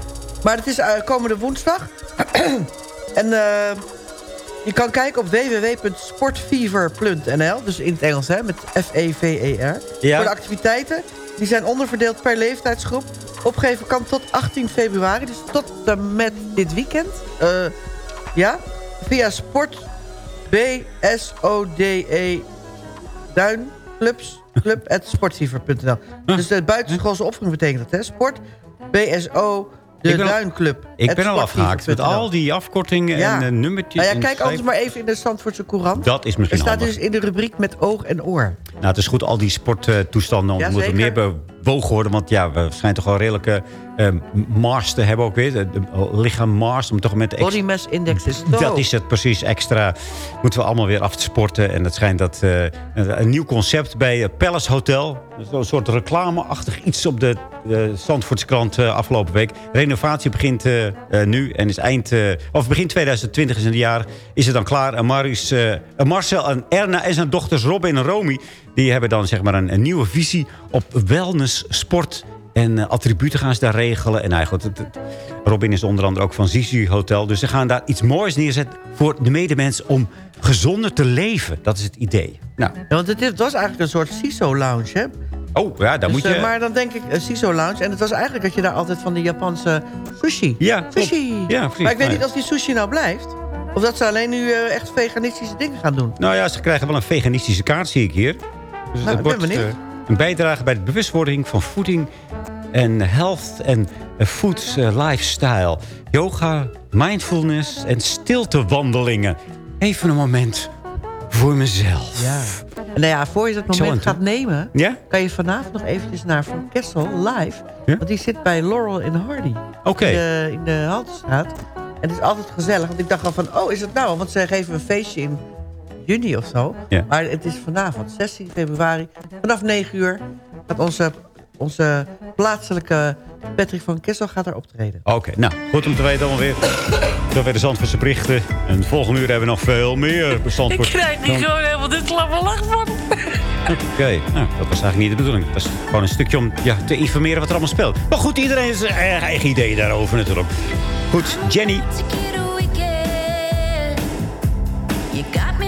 H: Maar het is eh, komende woensdag. [clears throat] en eh, je kan kijken op www.sportfever.nl. Dus in het Engels, hè? Met F-E-V-E-R.
G: Ja.
H: Voor de activiteiten. Die zijn onderverdeeld per leeftijdsgroep. Opgeven kan tot 18 februari. Dus tot en met dit weekend. Eh, ja. Via sport B-S-O-D-E duinclubs club at sportfever.nl. Dus de buitenschoolse opvang betekent dat, hè? Sport B-S-O de
G: Ik al-
H: duinclub.
G: Ik ben al afgehaakt met al die afkortingen
H: Ja.
G: en uh, nummertjes.
H: Nou ja, kijk altijd maar even in de Zandvoortse Courant.
G: Dat is
H: Er
G: misschien
H: staat
G: handig.
H: dus in de rubriek met oog en oor.
G: Nou, het is goed, al die sporttoestanden
H: Ja,
G: moeten meer. Bewogen worden. Want ja, we schijnen toch wel redelijke eh, Mars te hebben ook weer. De, de- lichaam Mars, om toch met
H: Body mass index is.
G: Dat is het precies, extra. Moeten we allemaal weer afsporten. En het schijnt dat eh, een, een nieuw concept bij eh, Palace Hotel. Een soort reclameachtig iets op de uh, Zandvoortse krant eh, afgelopen week. Renovatie begint eh, eh, nu en is eind... eh, of begin 2020 is een jaar. Is het dan klaar. En Marius, eh, eh, Marcel en Erna en zijn dochters Robin en Romy... die hebben dan zeg maar een, nieuwe visie op wellness, sport... En eh, attributen gaan ze daar regelen. En eigenlijk, het- het- Robin is onder andere ook van Zizi Hotel. Dus ze gaan daar iets moois neerzetten voor de medemens om gezonder te leven. Dat is het idee. Nou,
H: want het, het was eigenlijk een soort CISO-lounge, hè?
G: Oh ja, daar
H: Dus,
G: moet je...
H: eh, maar dan denk ik, een CISO-lounge. En het was eigenlijk dat je daar altijd van die Japanse sushi.
G: Ja,
H: sushi.
G: Ja, precies.
H: maar ik weet niet of die sushi nou blijft. Of dat ze alleen nu eh, echt veganistische dingen gaan doen.
G: Nou ja, ze krijgen wel een veganistische kaart, zie ik hier. Dus
H: Nou, ik
G: wordt eh, een bijdrage bij de bewustwording van voeding en health en eh, food eh, lifestyle. Yoga, mindfulness en stiltewandelingen. Even een moment voor mezelf.
H: Ja. En nou ja, voor je dat moment gaat nemen...
G: Ja?
H: kan je vanavond nog eventjes naar Van Kessel live.
G: Ja?
H: Want die zit bij Laurel in Hardy.
G: Oké.
H: In de, in de Haltestraat. En het is altijd gezellig. Want ik dacht al van, oh, is het nou? Want ze geven een feestje in juni of zo.
G: Ja.
H: Maar het is vanavond, 16 februari. Vanaf 9 uur gaat onze Onze plaatselijke Patrick van Kessel gaat er optreden.
G: Oké, nou, goed om te weten allemaal weer. Zo weer de Zandvoortse berichten. En volgende uur hebben we nog veel meer Zandvoort.
H: Ik krijg niet
G: Dan-
H: gewoon helemaal dit slappe lach van.
G: Oké, nou, dat was eigenlijk niet de bedoeling. Dat was gewoon een stukje om ja, te informeren wat er allemaal speelt. Maar goed, iedereen heeft zijn eigen, eigen ideeën daarover natuurlijk. Goed, Jenny.
P: You got me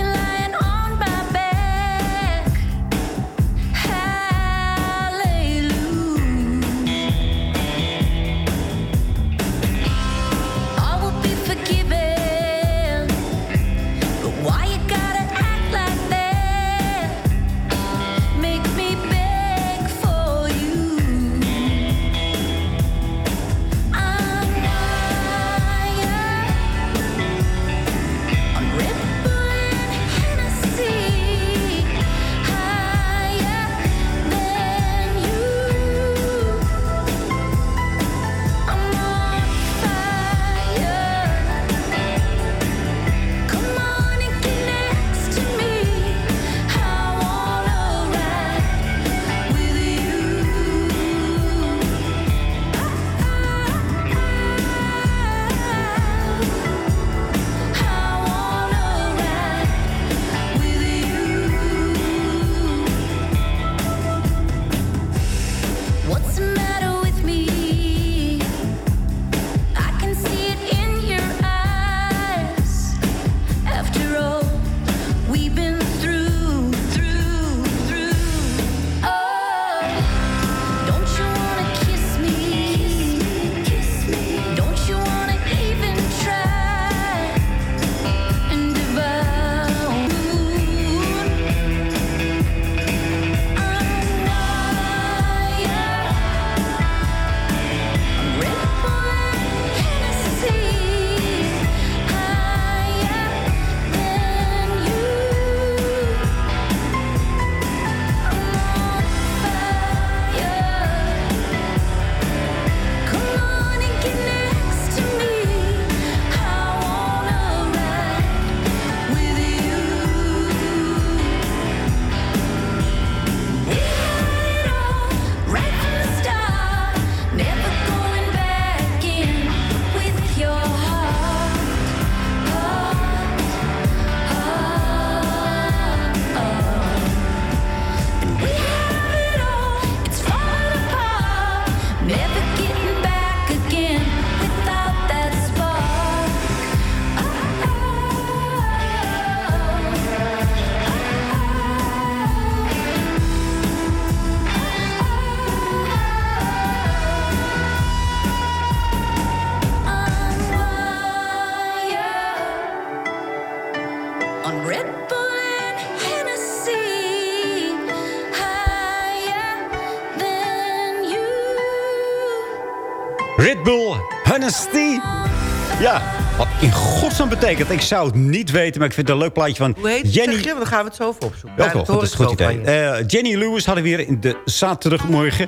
P: in
G: godsnaam betekent. Ik zou het niet weten, maar ik vind het een leuk plaatje van
H: Hoe heet het?
G: Jenny.
H: Dan gaan we het zo voor opzoeken.
G: Ja,
H: Ja, dat
G: dat is een goed idee. Eh, Jenny Lewis hadden we weer in de zaterdagmorgen.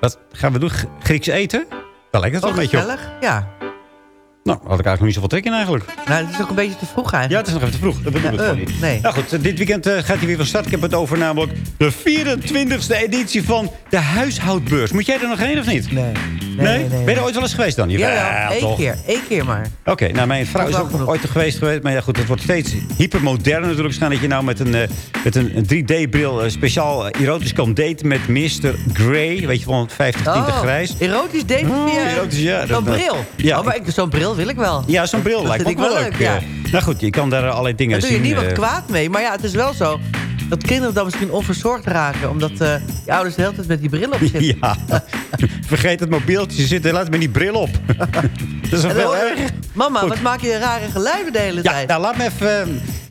G: Wat gaan we doen? Grieks eten? Daar lijkt het wel
H: Oh,
G: een beetje op.
H: gezellig? Ja.
G: Nou, had ik eigenlijk nog niet zoveel trek in eigenlijk.
H: Nou, het is ook een beetje te vroeg
G: Ja,
H: eigenlijk.
G: het is nog even te vroeg. Dat bedoel ik
H: Ja,
G: gewoon
H: eh,
G: niet.
H: nee.
G: Nou goed, dit weekend eh, gaat hij weer van start. Ik heb het over namelijk de 24e editie van de huishoudbeurs. Moet jij er nog heen of niet?
H: Nee.
G: Nee? Ben je er ooit wel eens geweest dan?
H: Ja, één
G: toch?
H: keer. Één keer maar.
G: Oké, nou mijn vrouw is ook
H: genoeg.
G: ooit er geweest geweest. Maar ja goed, het wordt steeds hypermodern natuurlijk. Waarschijnlijk dat je nou met een, eh, met een, een 3D-bril eh, speciaal eh, erotisch kan daten met Mr. Grey. Weet je van 50 tinten
H: Oh,
G: grijs.
H: Erotisch daten via
G: erotisch, ja,
H: zo'n bril.
G: ja,
H: oh, maar zo'n bril wil ik wel.
G: Ja, zo'n bril
H: Dat
G: lijkt me ook wel leuk.
H: leuk, ja.
G: Nou goed, je kan daar allerlei dingen
H: Daar doe je
G: zien.
H: niemand kwaad mee. Maar ja, het is wel zo dat kinderen dan misschien onverzorgd raken. Omdat eh je ouders de hele tijd met die bril op [laughs] zitten.
G: Ja, vergeet het mobieltje. Je zit helaas met die bril op. [laughs] dat is wel erg.
H: Mama,
G: Goed.
H: wat maak je rare geluiden de hele
G: Ja,
H: tijd?
G: nou laat me even... eh,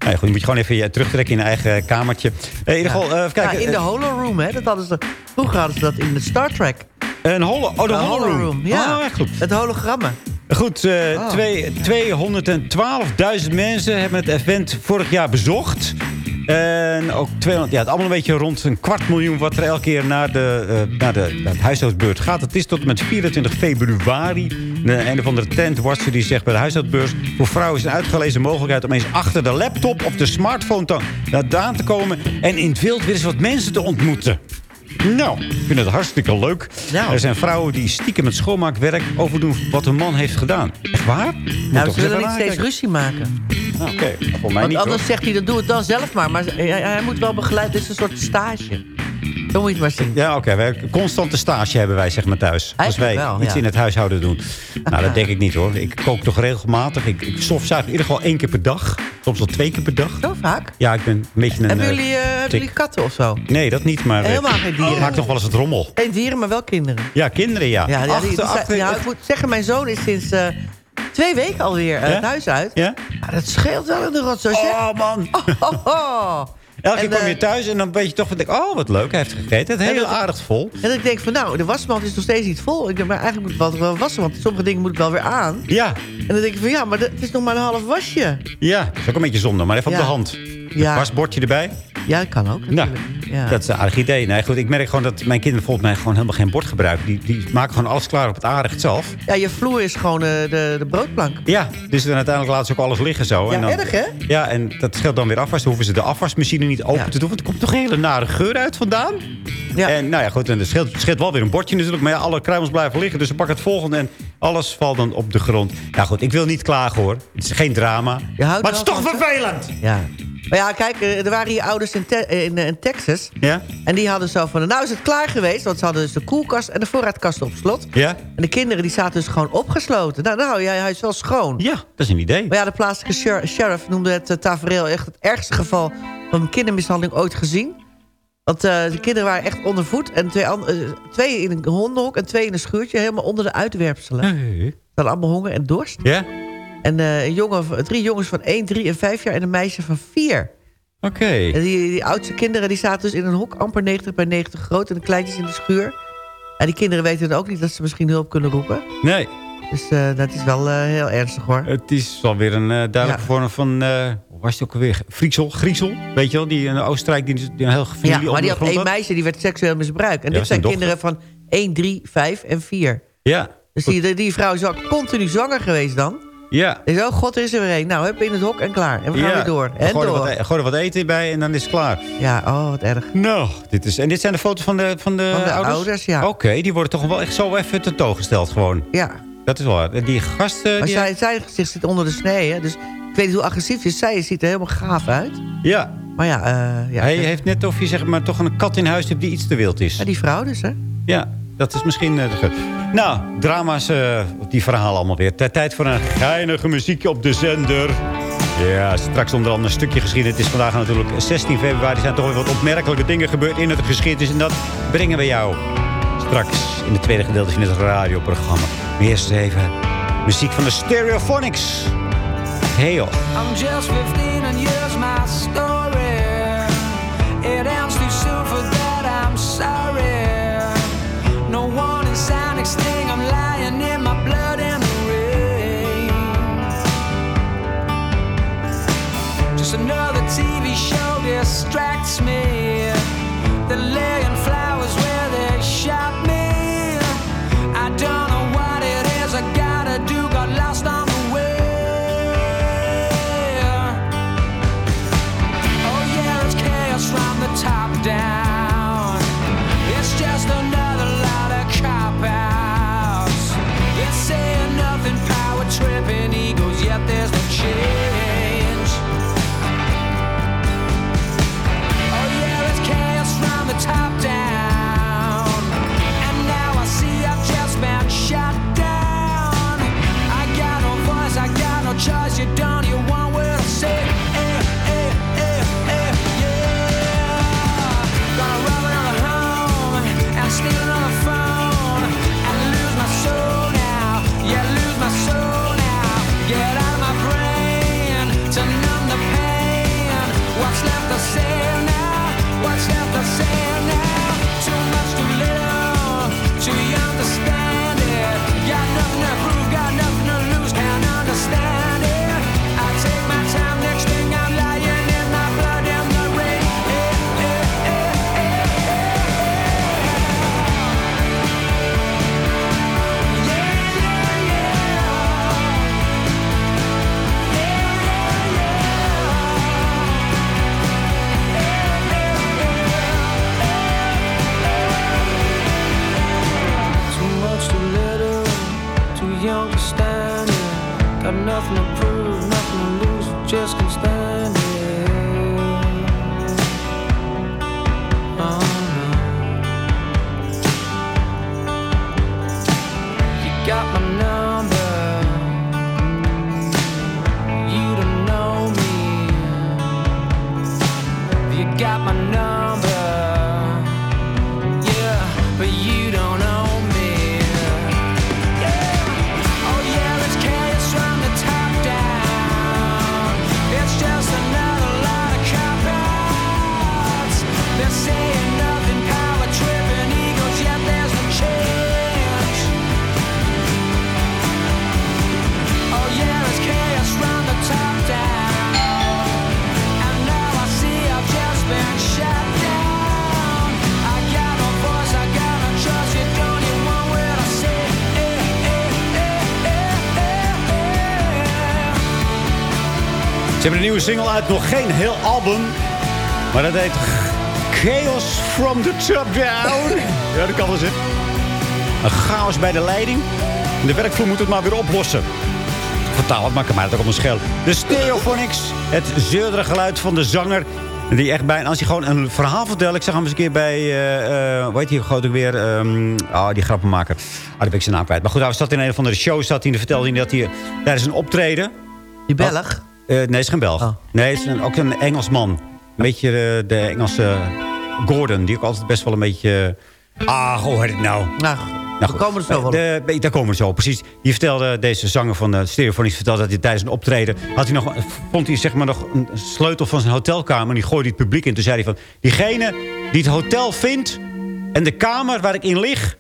G: Nee, goed, je moet je gewoon even je terugtrekken in je eigen kamertje. Eh, in ieder geval, eh.
H: Ja, in de
G: eh,
H: holoroom, hè. Dat hadden ze, vroeger hadden ze dat in de Star Trek.
G: Een holo, oh, de holoroom.
H: ja.
G: Oh, echt goed.
H: Het hologrammen.
G: Goed, eh,
H: Oh.
G: twee- 212.000 mensen hebben het event vorig jaar bezocht. En ook 200, ja, het allemaal een beetje rond een kwart miljoen... wat er elke keer naar de, eh, naar de, naar de gaat. Het is tot en met 24 februari. De een of andere die zegt bij de huishoudbeurs... voor vrouwen is een uitgelezen mogelijkheid om eens achter de laptop of de smartphone te, daar aan te komen... en in het wild weer eens wat mensen te ontmoeten. Nou, ik vind het hartstikke leuk. Er zijn vrouwen die stiekem het schoonmaakwerk overdoen wat hun man heeft gedaan. Echt waar? Moet
H: Nou, ze willen niet steeds ruzie maken.
G: Ah, Oké, voor mij
H: Want
G: niet
H: anders
G: hoor.
H: zegt hij, dat doe het dan zelf maar. Maar hij, hij moet wel begeleid, dit is een soort stage. Zo moet je het maar zien.
G: Ja, oké. wij constante stage hebben wij zeg maar thuis. Als wij
H: wel,
G: iets
H: ja.
G: in het huishouden doen. Nou, dat denk ik niet hoor. Ik kook toch regelmatig. Ik, ik stofzuig in ieder geval één keer per dag. Soms wel twee keer per dag.
H: Zo vaak?
G: Ja, ik ben een beetje een...
H: Hebben
G: eh,
H: jullie, eh, hebben jullie katten of zo?
G: Nee, dat niet, maar... eh,
H: Helemaal geen dieren.
G: Ik maak nog wel eens het rommel.
H: Geen dieren, maar wel kinderen.
G: Ja, kinderen, ja.
H: Ja, ja, die,
G: Achter-
H: die
G: achter-
H: ja, ik moet zeggen, mijn zoon is sinds twee weken alweer
G: Ja?
H: het huis uit.
G: Ja?
H: Maar dat scheelt wel in de rotzooi.
G: Oh, man. [laughs]
H: Oh, oh, oh.
G: Elke keer kom je
H: eh,
G: thuis en dan weet je toch... van, Oh, wat leuk, hij heeft gegeten. Het heel aardig vol.
H: En ik denk van, nou, de wasmand is nog steeds niet vol. Ik denk, maar eigenlijk moet het wel, wel wassen, want sommige dingen moet ik wel weer aan.
G: Ja,
H: En dan denk ik van, ja, maar het is nog maar een half wasje.
G: ja. Dat is ook een beetje zonde, maar even op de hand.
H: Ja.
G: Wasbordje erbij.
H: Ja, dat kan ook
G: Nou,
H: natuurlijk. Ja.
G: dat is een aardig idee. Nee, goed, ik merk gewoon dat mijn kinderen volgens mij gewoon helemaal geen bord gebruiken. Die, die maken gewoon alles klaar op het aanrecht zelf.
H: ja, je vloer is gewoon eh, de, de broodplank.
G: Ja, dus dan uiteindelijk laten ze ook alles liggen zo.
H: Ja,
G: en dan,
H: erg, hè?
G: Ja, en dat scheelt dan weer afwas. Dan hoeven ze de afwasmachine niet open
H: Ja.
G: te doen. Want er komt toch een hele nare geur uit vandaan.
H: Ja.
G: En nou ja, goed, en er scheelt, scheelt wel weer een bordje natuurlijk. Maar ja, alle kruimels blijven liggen. Dus ze pakken het volgende en alles valt dan op de grond. Ja goed, ik wil niet klagen hoor. Het is geen drama.
H: Je houdt
G: Maar het is toch vervelend!
H: Ja. Maar ja, kijk, eh, er waren hier ouders in, Te- in, eh, in Texas.
G: Ja?
H: En die hadden zo van, nou is het klaar geweest. Want ze hadden dus de koelkast en de voorraadkast op slot.
G: Ja?
H: En de kinderen die zaten dus gewoon opgesloten. Nou, nou ja, hij is wel schoon.
G: Ja, dat is een idee.
H: Maar ja, de plaatselijke sher- sheriff noemde het uh, tafereel echt het ergste geval van kindermishandeling ooit gezien. Want eh, de kinderen waren echt onder voet. En twee, eh, twee in een hondenhok en twee in een schuurtje. Helemaal onder de uitwerpselen. Ze
G: Hey.
H: hadden allemaal honger en dorst.
G: Ja?
H: En eh, een jongen, drie jongens van 1, 3 en 5 jaar en een meisje van 4.
G: Oké.
H: En die, die oudste kinderen die zaten dus in een hok, amper 90 bij 90 groot. En de kleintjes in de schuur. En die kinderen weten dan ook niet dat ze misschien hulp kunnen roepen.
G: Nee,
H: Dus eh, dat is wel eh, heel ernstig hoor.
G: het is wel weer een duidelijke
H: Ja.
G: vorm van... hoe was het ook alweer? Friesel, Griesel, weet je wel? Die in Oostenrijk, die, die een heel
H: Ja,
G: familie
H: maar
G: onder
H: die had één meisje die werd seksueel misbruikt. En
G: Ja,
H: dit zijn kinderen van 1, 3, 5 en 4.
G: Ja,
H: Dus die, die vrouw is al continu zwanger geweest dan.
G: Ja.
H: Dus oh god, is er weer één. Nou, heb in het hok en klaar. En we gaan
G: ja.
H: weer door. En
G: Gooi er,
H: door.
G: wat, e- gooi er wat eten bij en dan is het klaar.
H: Ja, oh, wat erg.
G: Nou, dit is, en dit zijn de foto's van de, van de,
H: Van de
G: ouders?
H: ouders, ja.
G: Oké, die worden toch wel echt zo even tentoongesteld gewoon.
H: Ja.
G: Dat is wel. Die gasten...
H: Maar
G: Die,
H: zij, zij gezicht zit onder de snee, hè. Dus ik weet niet hoe agressief is. Zij ziet er helemaal gaaf uit.
G: ja,
H: Maar ja, eh, ja.
G: hij heeft net of je zeg maar toch een kat in huis hebt die iets te wild is.
H: Ja, die vrouw dus, hè.
G: Ja, dat is misschien... ge- nou, drama's, eh, die verhalen allemaal weer. Tijd voor een geinige muziekje op de zender. Ja, straks onder andere een stukje geschiedenis. Het is vandaag natuurlijk 16 februari. Er zijn toch weer wat opmerkelijke dingen gebeurd in het geschiedenis. En dat brengen we jou straks in het tweede gedeelte van het radioprogramma. Maar eerst even muziek van de Stereophonics. Chaos.
J: I'm just 15 and here's my story. Distracts me. They're
G: nieuwe single uit, nog geen heel album. Maar dat heet Chaos from the Top Down. [laughs] ja, dat kan wel zitten. Een chaos bij de leiding. De werkvloer moet het maar weer oplossen. Vertaal het, maar kan mij dat ook om een schel. De Stereophonics, het zeurdere geluid van de zanger. Die echt bij, als hij gewoon een verhaal vertelt. Ik zag hem eens een keer bij, eh eh hoe heet die groot ook weer? ehm oh, die grappenmaker. Ah, daar ben ik zijn naam kwijt. Maar goed, hij zat in een van de shows. Zat hij, en vertelde hij dat hij tijdens een optreden...
H: Die Belg?
G: Eh, nee, het is geen Belg. Nee, het is een, ook een Engelsman. Een beetje eh, de Engelse Gordon. Die ook altijd best wel een beetje... ah, hoe heet het nou?
H: Nou,
G: Nou,
H: we komen er zo wel.
G: De, de- daar komen we zo, precies. Die vertelde, deze zanger van de Stereophonics vertelde dat hij tijdens een optreden... Had hij nog, vond hij zeg maar nog een sleutel van zijn hotelkamer... en die gooide hij het publiek in. Toen zei hij van, diegene die het hotel vindt... en de kamer waar ik in lig...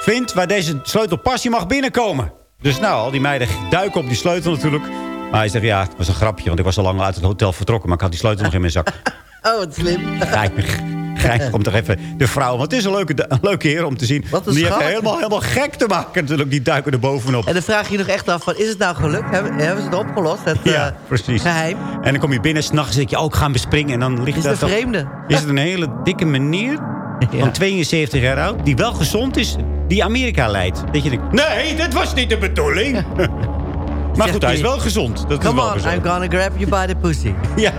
G: vindt waar deze sleutel past, die mag binnenkomen. Dus nou, al die meiden duiken op die sleutel natuurlijk. Maar hij zegt, ja, het was een grapje... want ik was al lang uit het hotel vertrokken... maar ik had die sleutel nog in mijn zak. [laughs]
H: Oh, wat slim.
G: Geinig. Geinig om toch even de vrouw... Want het is een leuke, een leuke heer om te zien.
H: Wat een
G: die heeft helemaal, helemaal gek te maken natuurlijk. Die duiken er bovenop.
H: En dan vraag je je nog echt af van, is het nou gelukt? Hebben, hebben ze het opgelost? Het
G: Ja,
H: eh,
G: precies.
H: geheim?
G: En dan kom je binnen, s'nachts zeg je ook gaan bespringen. En dan ligt
H: Is de
G: toch-
H: vreemde.
G: Is het een hele dikke meneer [laughs] van 72 jaar oud... die wel gezond is, die Amerika leidt. Dat je denkt, nee, dat was niet de bedoeling. [laughs] maar goed, hij is wel gezond. Dat is
H: Come
G: wel
H: on,
G: gezond.
H: I'm gonna grab you by the pussy. [laughs]
G: Ja,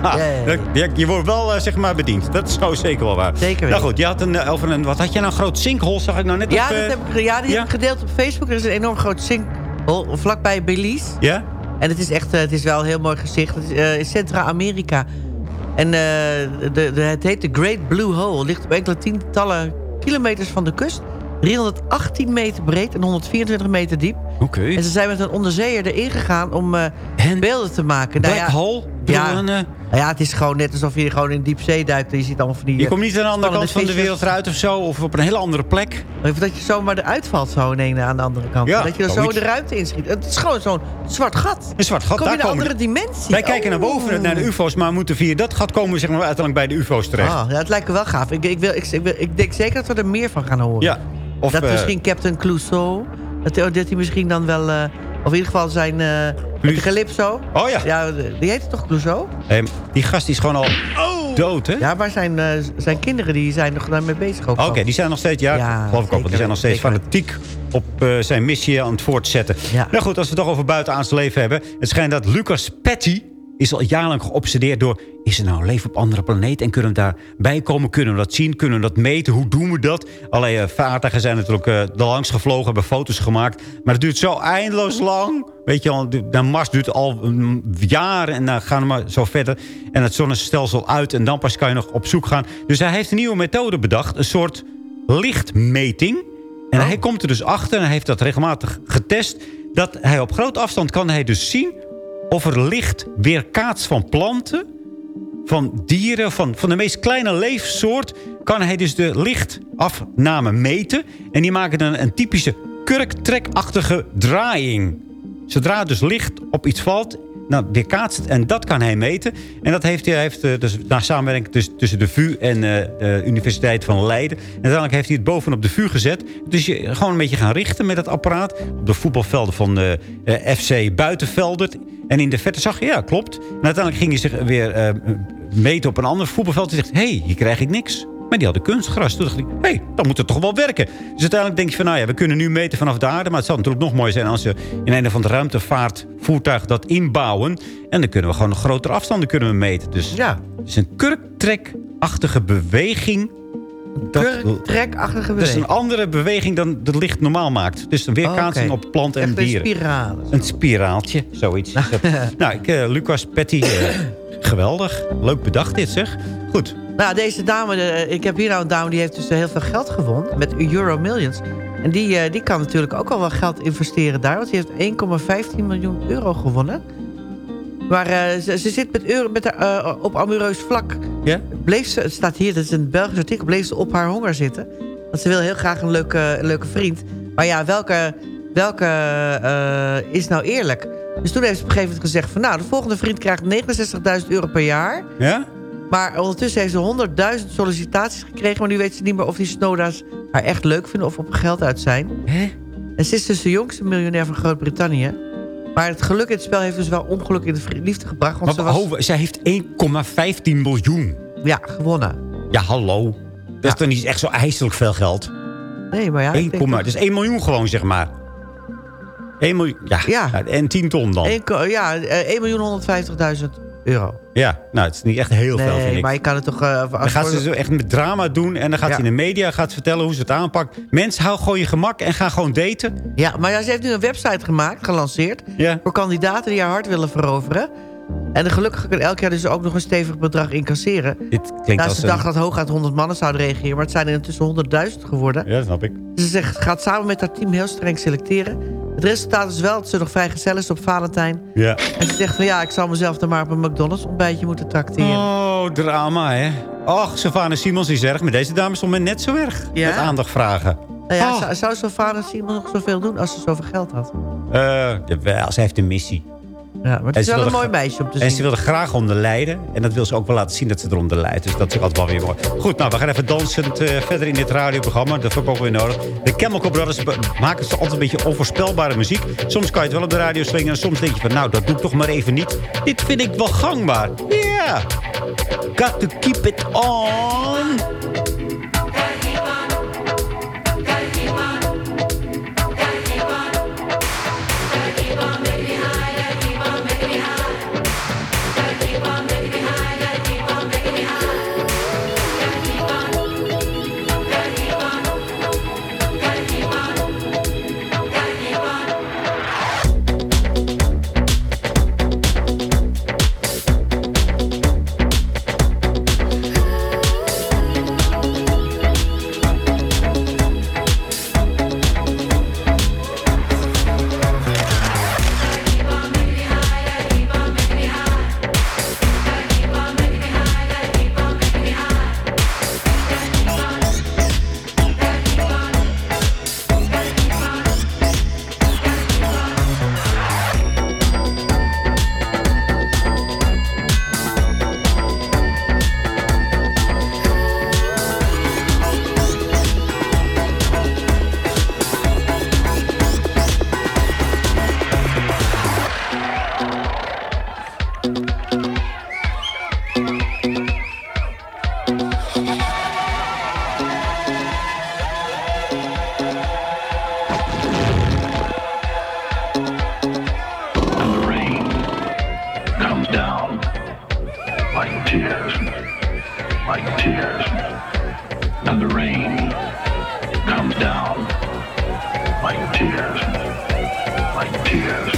G: je wordt wel eh, zeg maar bediend. Dat is zo zeker wel waar.
H: Zeker
G: Nou
H: weten.
G: goed, je had een, over een, wat had je nou, een groot sinkhole, zag ik nou net
H: Ja,
G: op...
H: dat
G: eh,
H: heb ik, ja die heb ik gedeeld op Facebook. Er is een enorm groot sinkhole vlakbij Belize.
G: Ja?
H: En het is echt, het is wel een heel mooi gezicht. Het is in Centra-Amerika. En de, de, het heet de Great Blue Hole. Ligt op enkele tientallen kilometers van de kust. 318 meter breed en 124 meter diep.
G: Oké.
H: En ze zijn met een onderzeeër erin gegaan om eh, beelden te maken. Nou
G: Black
H: ja,
G: hole?
H: Ja,
G: een, eh,
H: nou ja, het is gewoon net alsof je gewoon in diep zee duikt. En je ziet allemaal van die...
G: Je
H: eh,
G: komt niet aan de andere
H: spannende
G: kant van de wereld eruit of zo. Of op een hele andere plek.
H: Of dat je zomaar eruit valt zo in een aan de andere kant.
G: Ja,
H: dat je er zo de ruimte inschiet. Het is gewoon zo'n zwart gat.
G: Een zwart gat.
H: Kom je
G: daar
H: in een andere
G: de-
H: dimensie.
G: Wij kijken naar boven naar de ufo's, maar moeten via dat gat komen we zeg maar, uiteindelijk bij de ufo's terecht.
H: Ah, ja, het lijkt me wel gaaf. Ik, ik, wil, ik, ik, wil- ik denk zeker dat we er meer van gaan horen.
G: Ja. Of,
H: dat
G: eh,
H: misschien Captain Clouseau... Dat, hij- dat hij misschien dan wel... eh, of in ieder geval zijn... eh Calypso.
G: Oh ja.
H: ja. Die heet toch Clouseau?
G: die gast die is gewoon al dood, hè?
H: Ja, maar zijn, zijn kinderen die zijn nog daarmee bezig ook.
G: Oké, die zijn nog steeds, ja,
H: Ja,
G: geloof ik ook. Die zijn nog steeds
H: zeker.
G: fanatiek op eh, zijn missie aan het voortzetten. Nou goed, als we het toch over buitenaardse leven hebben. Het schijnt dat Lucas Petty is al jarenlang geobsedeerd door... is er nou leven op andere planeten en kunnen we daarbij komen? Kunnen we dat zien? Kunnen we dat meten? Hoe doen we dat? Allerlei eh, vaartuigen zijn natuurlijk er langs gevlogen, hebben foto's gemaakt. Maar het duurt zo eindeloos lang. Weet je al, naar Mars duurt al mm, jaren en dan gaan we maar zo verder. En het zonnestelsel uit en dan pas kan je nog op zoek gaan. Dus hij heeft een nieuwe methode bedacht. Een soort lichtmeting. En hij komt er dus achter en hij heeft dat regelmatig getest. Dat hij op grote afstand kan hij dus zien of er licht weerkaatst van planten, van dieren, van, van de meest kleine leefsoort, kan hij dus de lichtafname meten. En die maken dan een typische kurktrekachtige draaiing. Zodra dus licht op iets valt, nou, weerkaatst en dat kan hij meten. En dat heeft hij, heeft, eh, dus na samenwerking tussen, tussen de VU en eh, de Universiteit van Leiden. En uiteindelijk heeft hij het bovenop de VU gezet. Dus je gewoon een beetje gaan richten met het apparaat. Op de voetbalvelden van de eh, FC Buitenveldert. En in de verte zag je, ja, klopt. En uiteindelijk ging hij zich weer meten op een ander voetbalveld. En zegt, hé, hey, hier krijg ik niks. Maar die hadden kunstgras. Toen dacht ik, hé, hey, dan moet het toch wel werken. Dus uiteindelijk denk je van, nou ja, we kunnen nu meten vanaf de aarde. Maar het zou natuurlijk nog mooi zijn als ze in een of andere ruimtevaartvoertuig dat inbouwen. En dan kunnen we gewoon een grotere afstanden kunnen we meten. Dus
H: ja.
G: het is een kurktrekachtige beweging. Dat-
H: Kurktrekachtige
G: Dat is
H: beweging.
G: een andere beweging dan het licht normaal maakt. Dus een weerkaatsing op planten en
H: Echt een
G: dieren.
H: spiraal.
G: Een spiraaltje, zoiets. [laughs] nou, ik, eh, Lucas, Patty, eh, geweldig. Leuk bedacht dit, zeg. Goed.
H: Nou, deze dame, de- ik heb hier nou een dame die heeft dus heel veel geld gewonnen met Euro Millions. En die, eh, die kan natuurlijk ook al wel geld investeren daar, want die heeft 1,15 miljoen euro gewonnen. Maar eh, ze, ze zit met, euro, met haar, eh, op amoureus vlak.
G: Ja?
H: Bleef ze, het staat hier, dat is een Belgisch artikel, bleef ze op haar honger zitten. Want ze wil heel graag een leuke, een leuke vriend. Maar ja, welke, welke eh, is nou eerlijk? Dus toen heeft ze op een gegeven moment gezegd van... nou, de volgende vriend krijgt 69.000 euro per jaar.
G: Ja?
H: Maar ondertussen heeft ze 100.000 sollicitaties gekregen... maar nu weet ze niet meer of die Snowda's haar echt leuk vinden... of op geld uit zijn.
G: Hè?
H: En ze is dus de jongste miljonair van Groot-Brittannië. Maar het geluk in het spel heeft dus wel ongeluk in de liefde gebracht. Want
G: Maar
H: ze was,
G: oh, zij heeft 1,15 miljoen.
H: ja, gewonnen.
G: Ja, hallo. Dat is toch niet echt zo ijselijk veel geld?
H: Nee, maar ja...
G: 1,
H: ik denk toch-
G: dus 1 miljoen gewoon, zeg maar. 1 miljoen, ja.
H: Ja.
G: En 10 ton dan.
H: één ko- ja, eh, 1.150.000 euro.
G: Ja, nou, het is niet echt heel veel, vind
H: Nee,
G: ik.
H: maar je kan het toch... als
G: Dan gaat ze zo echt met drama doen en dan gaat
H: Ja.
G: ze in de media gaat vertellen hoe ze het aanpakt. Mensen, hou gewoon je gemak en ga gewoon daten.
H: Ja, maar ja, ze heeft nu een website gemaakt, gelanceerd...
G: Ja.
H: voor kandidaten die haar hart willen veroveren. En de gelukkig kan elk jaar dus ook nog een stevig bedrag incasseren.
G: Dit klinkt
H: Nou,
G: als
H: ze
G: een...
H: dacht dat hooguit 100 mannen zouden reageren... maar het zijn er intussen 100.000 geworden.
G: Ja, snap ik.
H: Ze zegt, gaat samen met haar team heel streng selecteren. Het resultaat is wel dat ze nog vrijgezel is op Valentijn.
G: Ja.
H: En ze zegt van ja, ik zal mezelf dan maar op een McDonald's ontbijtje moeten tracteren.
G: Oh, drama, hè. Och, Savannah Simons is erg. Maar deze dame stond me net zo erg.
H: Ja?
G: Met aandacht vragen.
H: Nou ja,
G: Oh.
H: zou, zou Sylvana Simon nog zoveel doen als ze zoveel geld had?
G: Eh, jawel, ze heeft een missie.
H: Ja, maar het
G: En
H: is wel een mooi meisje om te
G: En
H: zien.
G: ze wilde graag onder lijden. En dat wil ze ook wel laten zien dat ze eronder lijdt. Dus dat is altijd wel weer mooi. Goed, nou, we gaan even dansend eh, verder in dit radioprogramma. Dat vond ik ook weer nodig. De Chemical Brothers maken ze altijd een beetje onvoorspelbare muziek. Soms kan je het wel op de radio slingen. En soms denk je van, nou, dat doe ik toch maar even niet. Dit vind ik wel gangbaar. Ja. Got to keep it on.
Q: Tears, like tears,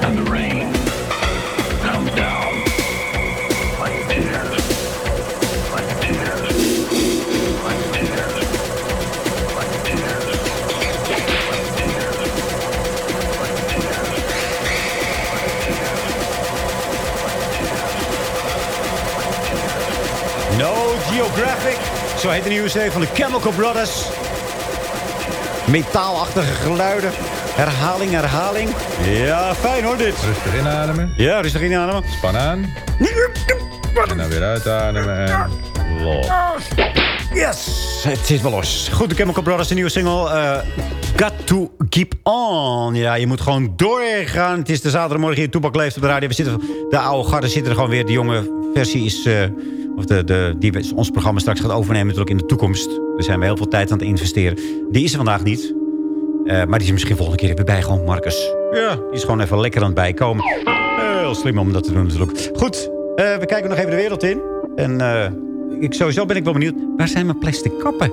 Q: and the rain comes down. Like tears, like tears, like tears, like tears, like tears.
G: No Geographic. Zo heet de nieuwe serie van de Chemical Brothers. Metaalachtige geluiden. Herhaling, herhaling. Ja, fijn hoor dit.
R: Rustig inademen.
G: Ja, rustig inademen.
R: Span aan. En dan weer uitademen en los.
G: Yes, het zit wel los. Goed, de Chemical Brothers, de nieuwe single. eh, Got to keep on. Ja, je moet gewoon doorgaan. Het is de zaterdagmorgen hier, Toepak leeft op de radio. We zitten, de oude garde zitten er gewoon weer. De jonge versie is... eh, of de, de, die ons programma straks gaat overnemen natuurlijk in de toekomst. Daar zijn we heel veel tijd aan het investeren. Die is er vandaag niet. Eh, maar die is misschien volgende keer even bij, gewoon Marcus. Ja, die is gewoon even lekker aan het bijkomen. Heel slim om dat te doen natuurlijk. Goed, we kijken nog even de wereld in. En eh, ik, sowieso ben ik wel benieuwd. Waar zijn mijn plastic kappen?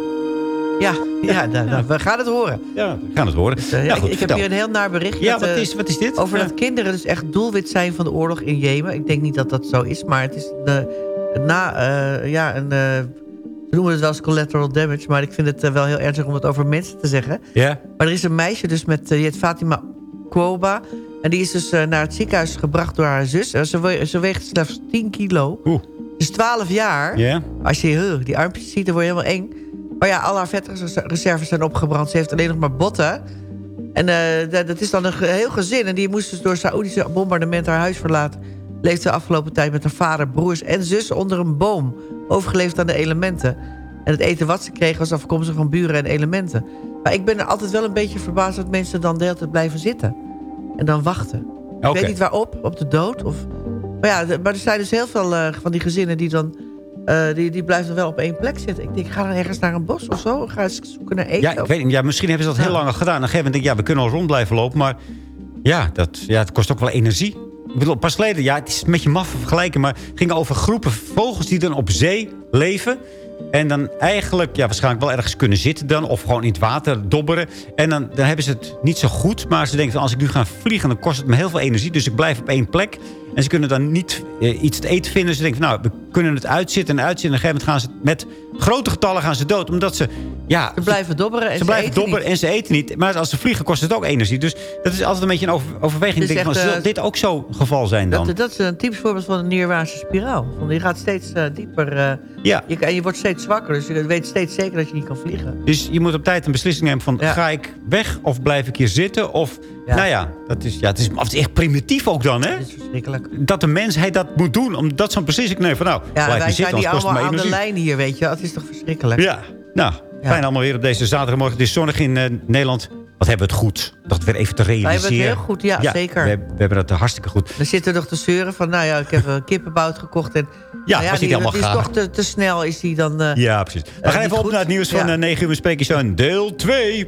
H: Ja, ja, nou, nou, we gaan het horen.
G: Ja, we gaan het horen.
H: Dus, eh,
G: Ja,
H: ik-
G: goed,
H: ik heb hier een heel naar bericht.
G: Ja, wat
H: eh,
G: is, wat is dit?
H: Over
G: Ja.
H: dat kinderen dus echt doelwit zijn van de oorlog in Jemen. Ik denk niet dat dat zo is, maar het is de, na, eh, ja, een, we noemen het wel eens collateral damage, maar ik vind het wel heel ernstig om het over mensen te zeggen.
G: Ja?
H: Maar er is een meisje dus met, die heet Fatima Kwoba. En die is dus naar het ziekenhuis gebracht door haar zus. Ze, we- ze weegt slechts 10 kilo. Dus 12 jaar.
G: Ja?
H: Als je huh, die armpjes ziet, dan word je helemaal eng. Maar ja, al haar vetreserves zijn opgebrand. Ze heeft alleen nog maar botten. En eh, dat- is dan een heel gezin. En die moest dus door Saoedische bombardement haar huis verlaten. Leeft de afgelopen tijd met haar vader, broers en zus onder een boom. Overgeleefd aan de elementen. En het eten wat ze kreeg was afkomstig van buren en elementen. Maar ik ben er altijd wel een beetje verbaasd dat mensen dan de hele tijd blijven zitten. En dan wachten. Ik weet niet waarop, op de dood. Of... Maar ja, maar er zijn dus heel veel eh, van die gezinnen die dan... eh, die, die blijven dan wel op één plek zitten. Ik denk, ga dan ergens naar een bos of zo. Ga eens zoeken naar eten.
G: Ja, ik weet niet. Ja, misschien hebben ze dat heel
H: Ja.
G: lang gedaan. Op een gegeven moment denk ik, ja, we kunnen al rond blijven lopen. Maar ja, dat, ja, het kost ook wel energie. Ik bedoel, pas geleden, ja, het is een beetje maf vergelijken... maar het ging over groepen vogels die dan op zee leven... En dan eigenlijk ja, waarschijnlijk wel ergens kunnen zitten dan. Of gewoon in het water dobberen. En dan, dan hebben ze het niet zo goed. Maar ze denken, van, als ik nu ga vliegen, dan kost het me heel veel energie. Dus ik blijf op één plek. En ze kunnen dan niet eh, iets te eten vinden. Ze denken, van, nou, we kunnen het uitzitten en uitzitten. En op een gegeven moment gaan ze met grote getallen gaan ze dood. Omdat ze, ja...
H: Ze blijven dobberen en
G: ze
H: ze
G: blijven
H: eten
G: dobberen
H: niet.
G: en ze eten niet. Maar als ze vliegen kost het ook energie. Dus dat is altijd een beetje een over, overweging. Van, zal
H: eh,
G: dit ook zo'n geval zijn dan?
H: Dat, dat is een typisch voorbeeld van een neerwaartse spiraal. Want je gaat steeds eh, dieper.
G: Ja.
H: je, en je wordt steeds zwakker. Dus je weet steeds zeker dat je niet kan vliegen.
G: Dus je moet op tijd een beslissing nemen van... ga ik weg of blijf ik hier zitten? Of, nou ja, dat is, ja het, is, het is echt primitief ook dan, hè?
H: Dat is verschrikkelijk.
G: Dat de mensheid dat moet doen. Omdat zo'n beslissing neemt van... nou,
H: Ja, wij
G: hier
H: zijn
G: zitten,
H: die allemaal aan de lijn hier, weet je. Het is toch verschrikkelijk.
G: Ja, nou, fijn allemaal weer op deze zaterdagmorgen. Het is zonnig in eh, Nederland. Wat hebben we het goed. Dat weer even te realiseren.
H: hebben het heel goed, ja, zeker.
G: We, we hebben het hartstikke goed.
H: Dan zitten we nog te zeuren van, nou ja, ik heb een kippenbout gekocht. En,
G: Ja,
H: nou
G: was niet
H: die,
G: helemaal
H: dat is toch te, te snel, is die dan... eh,
G: Ja, precies. We
H: eh,
G: gaan even op
H: goed.
G: naar het nieuws van
H: Ja.
G: eh, 9 uur. We spreken zo in deel 2.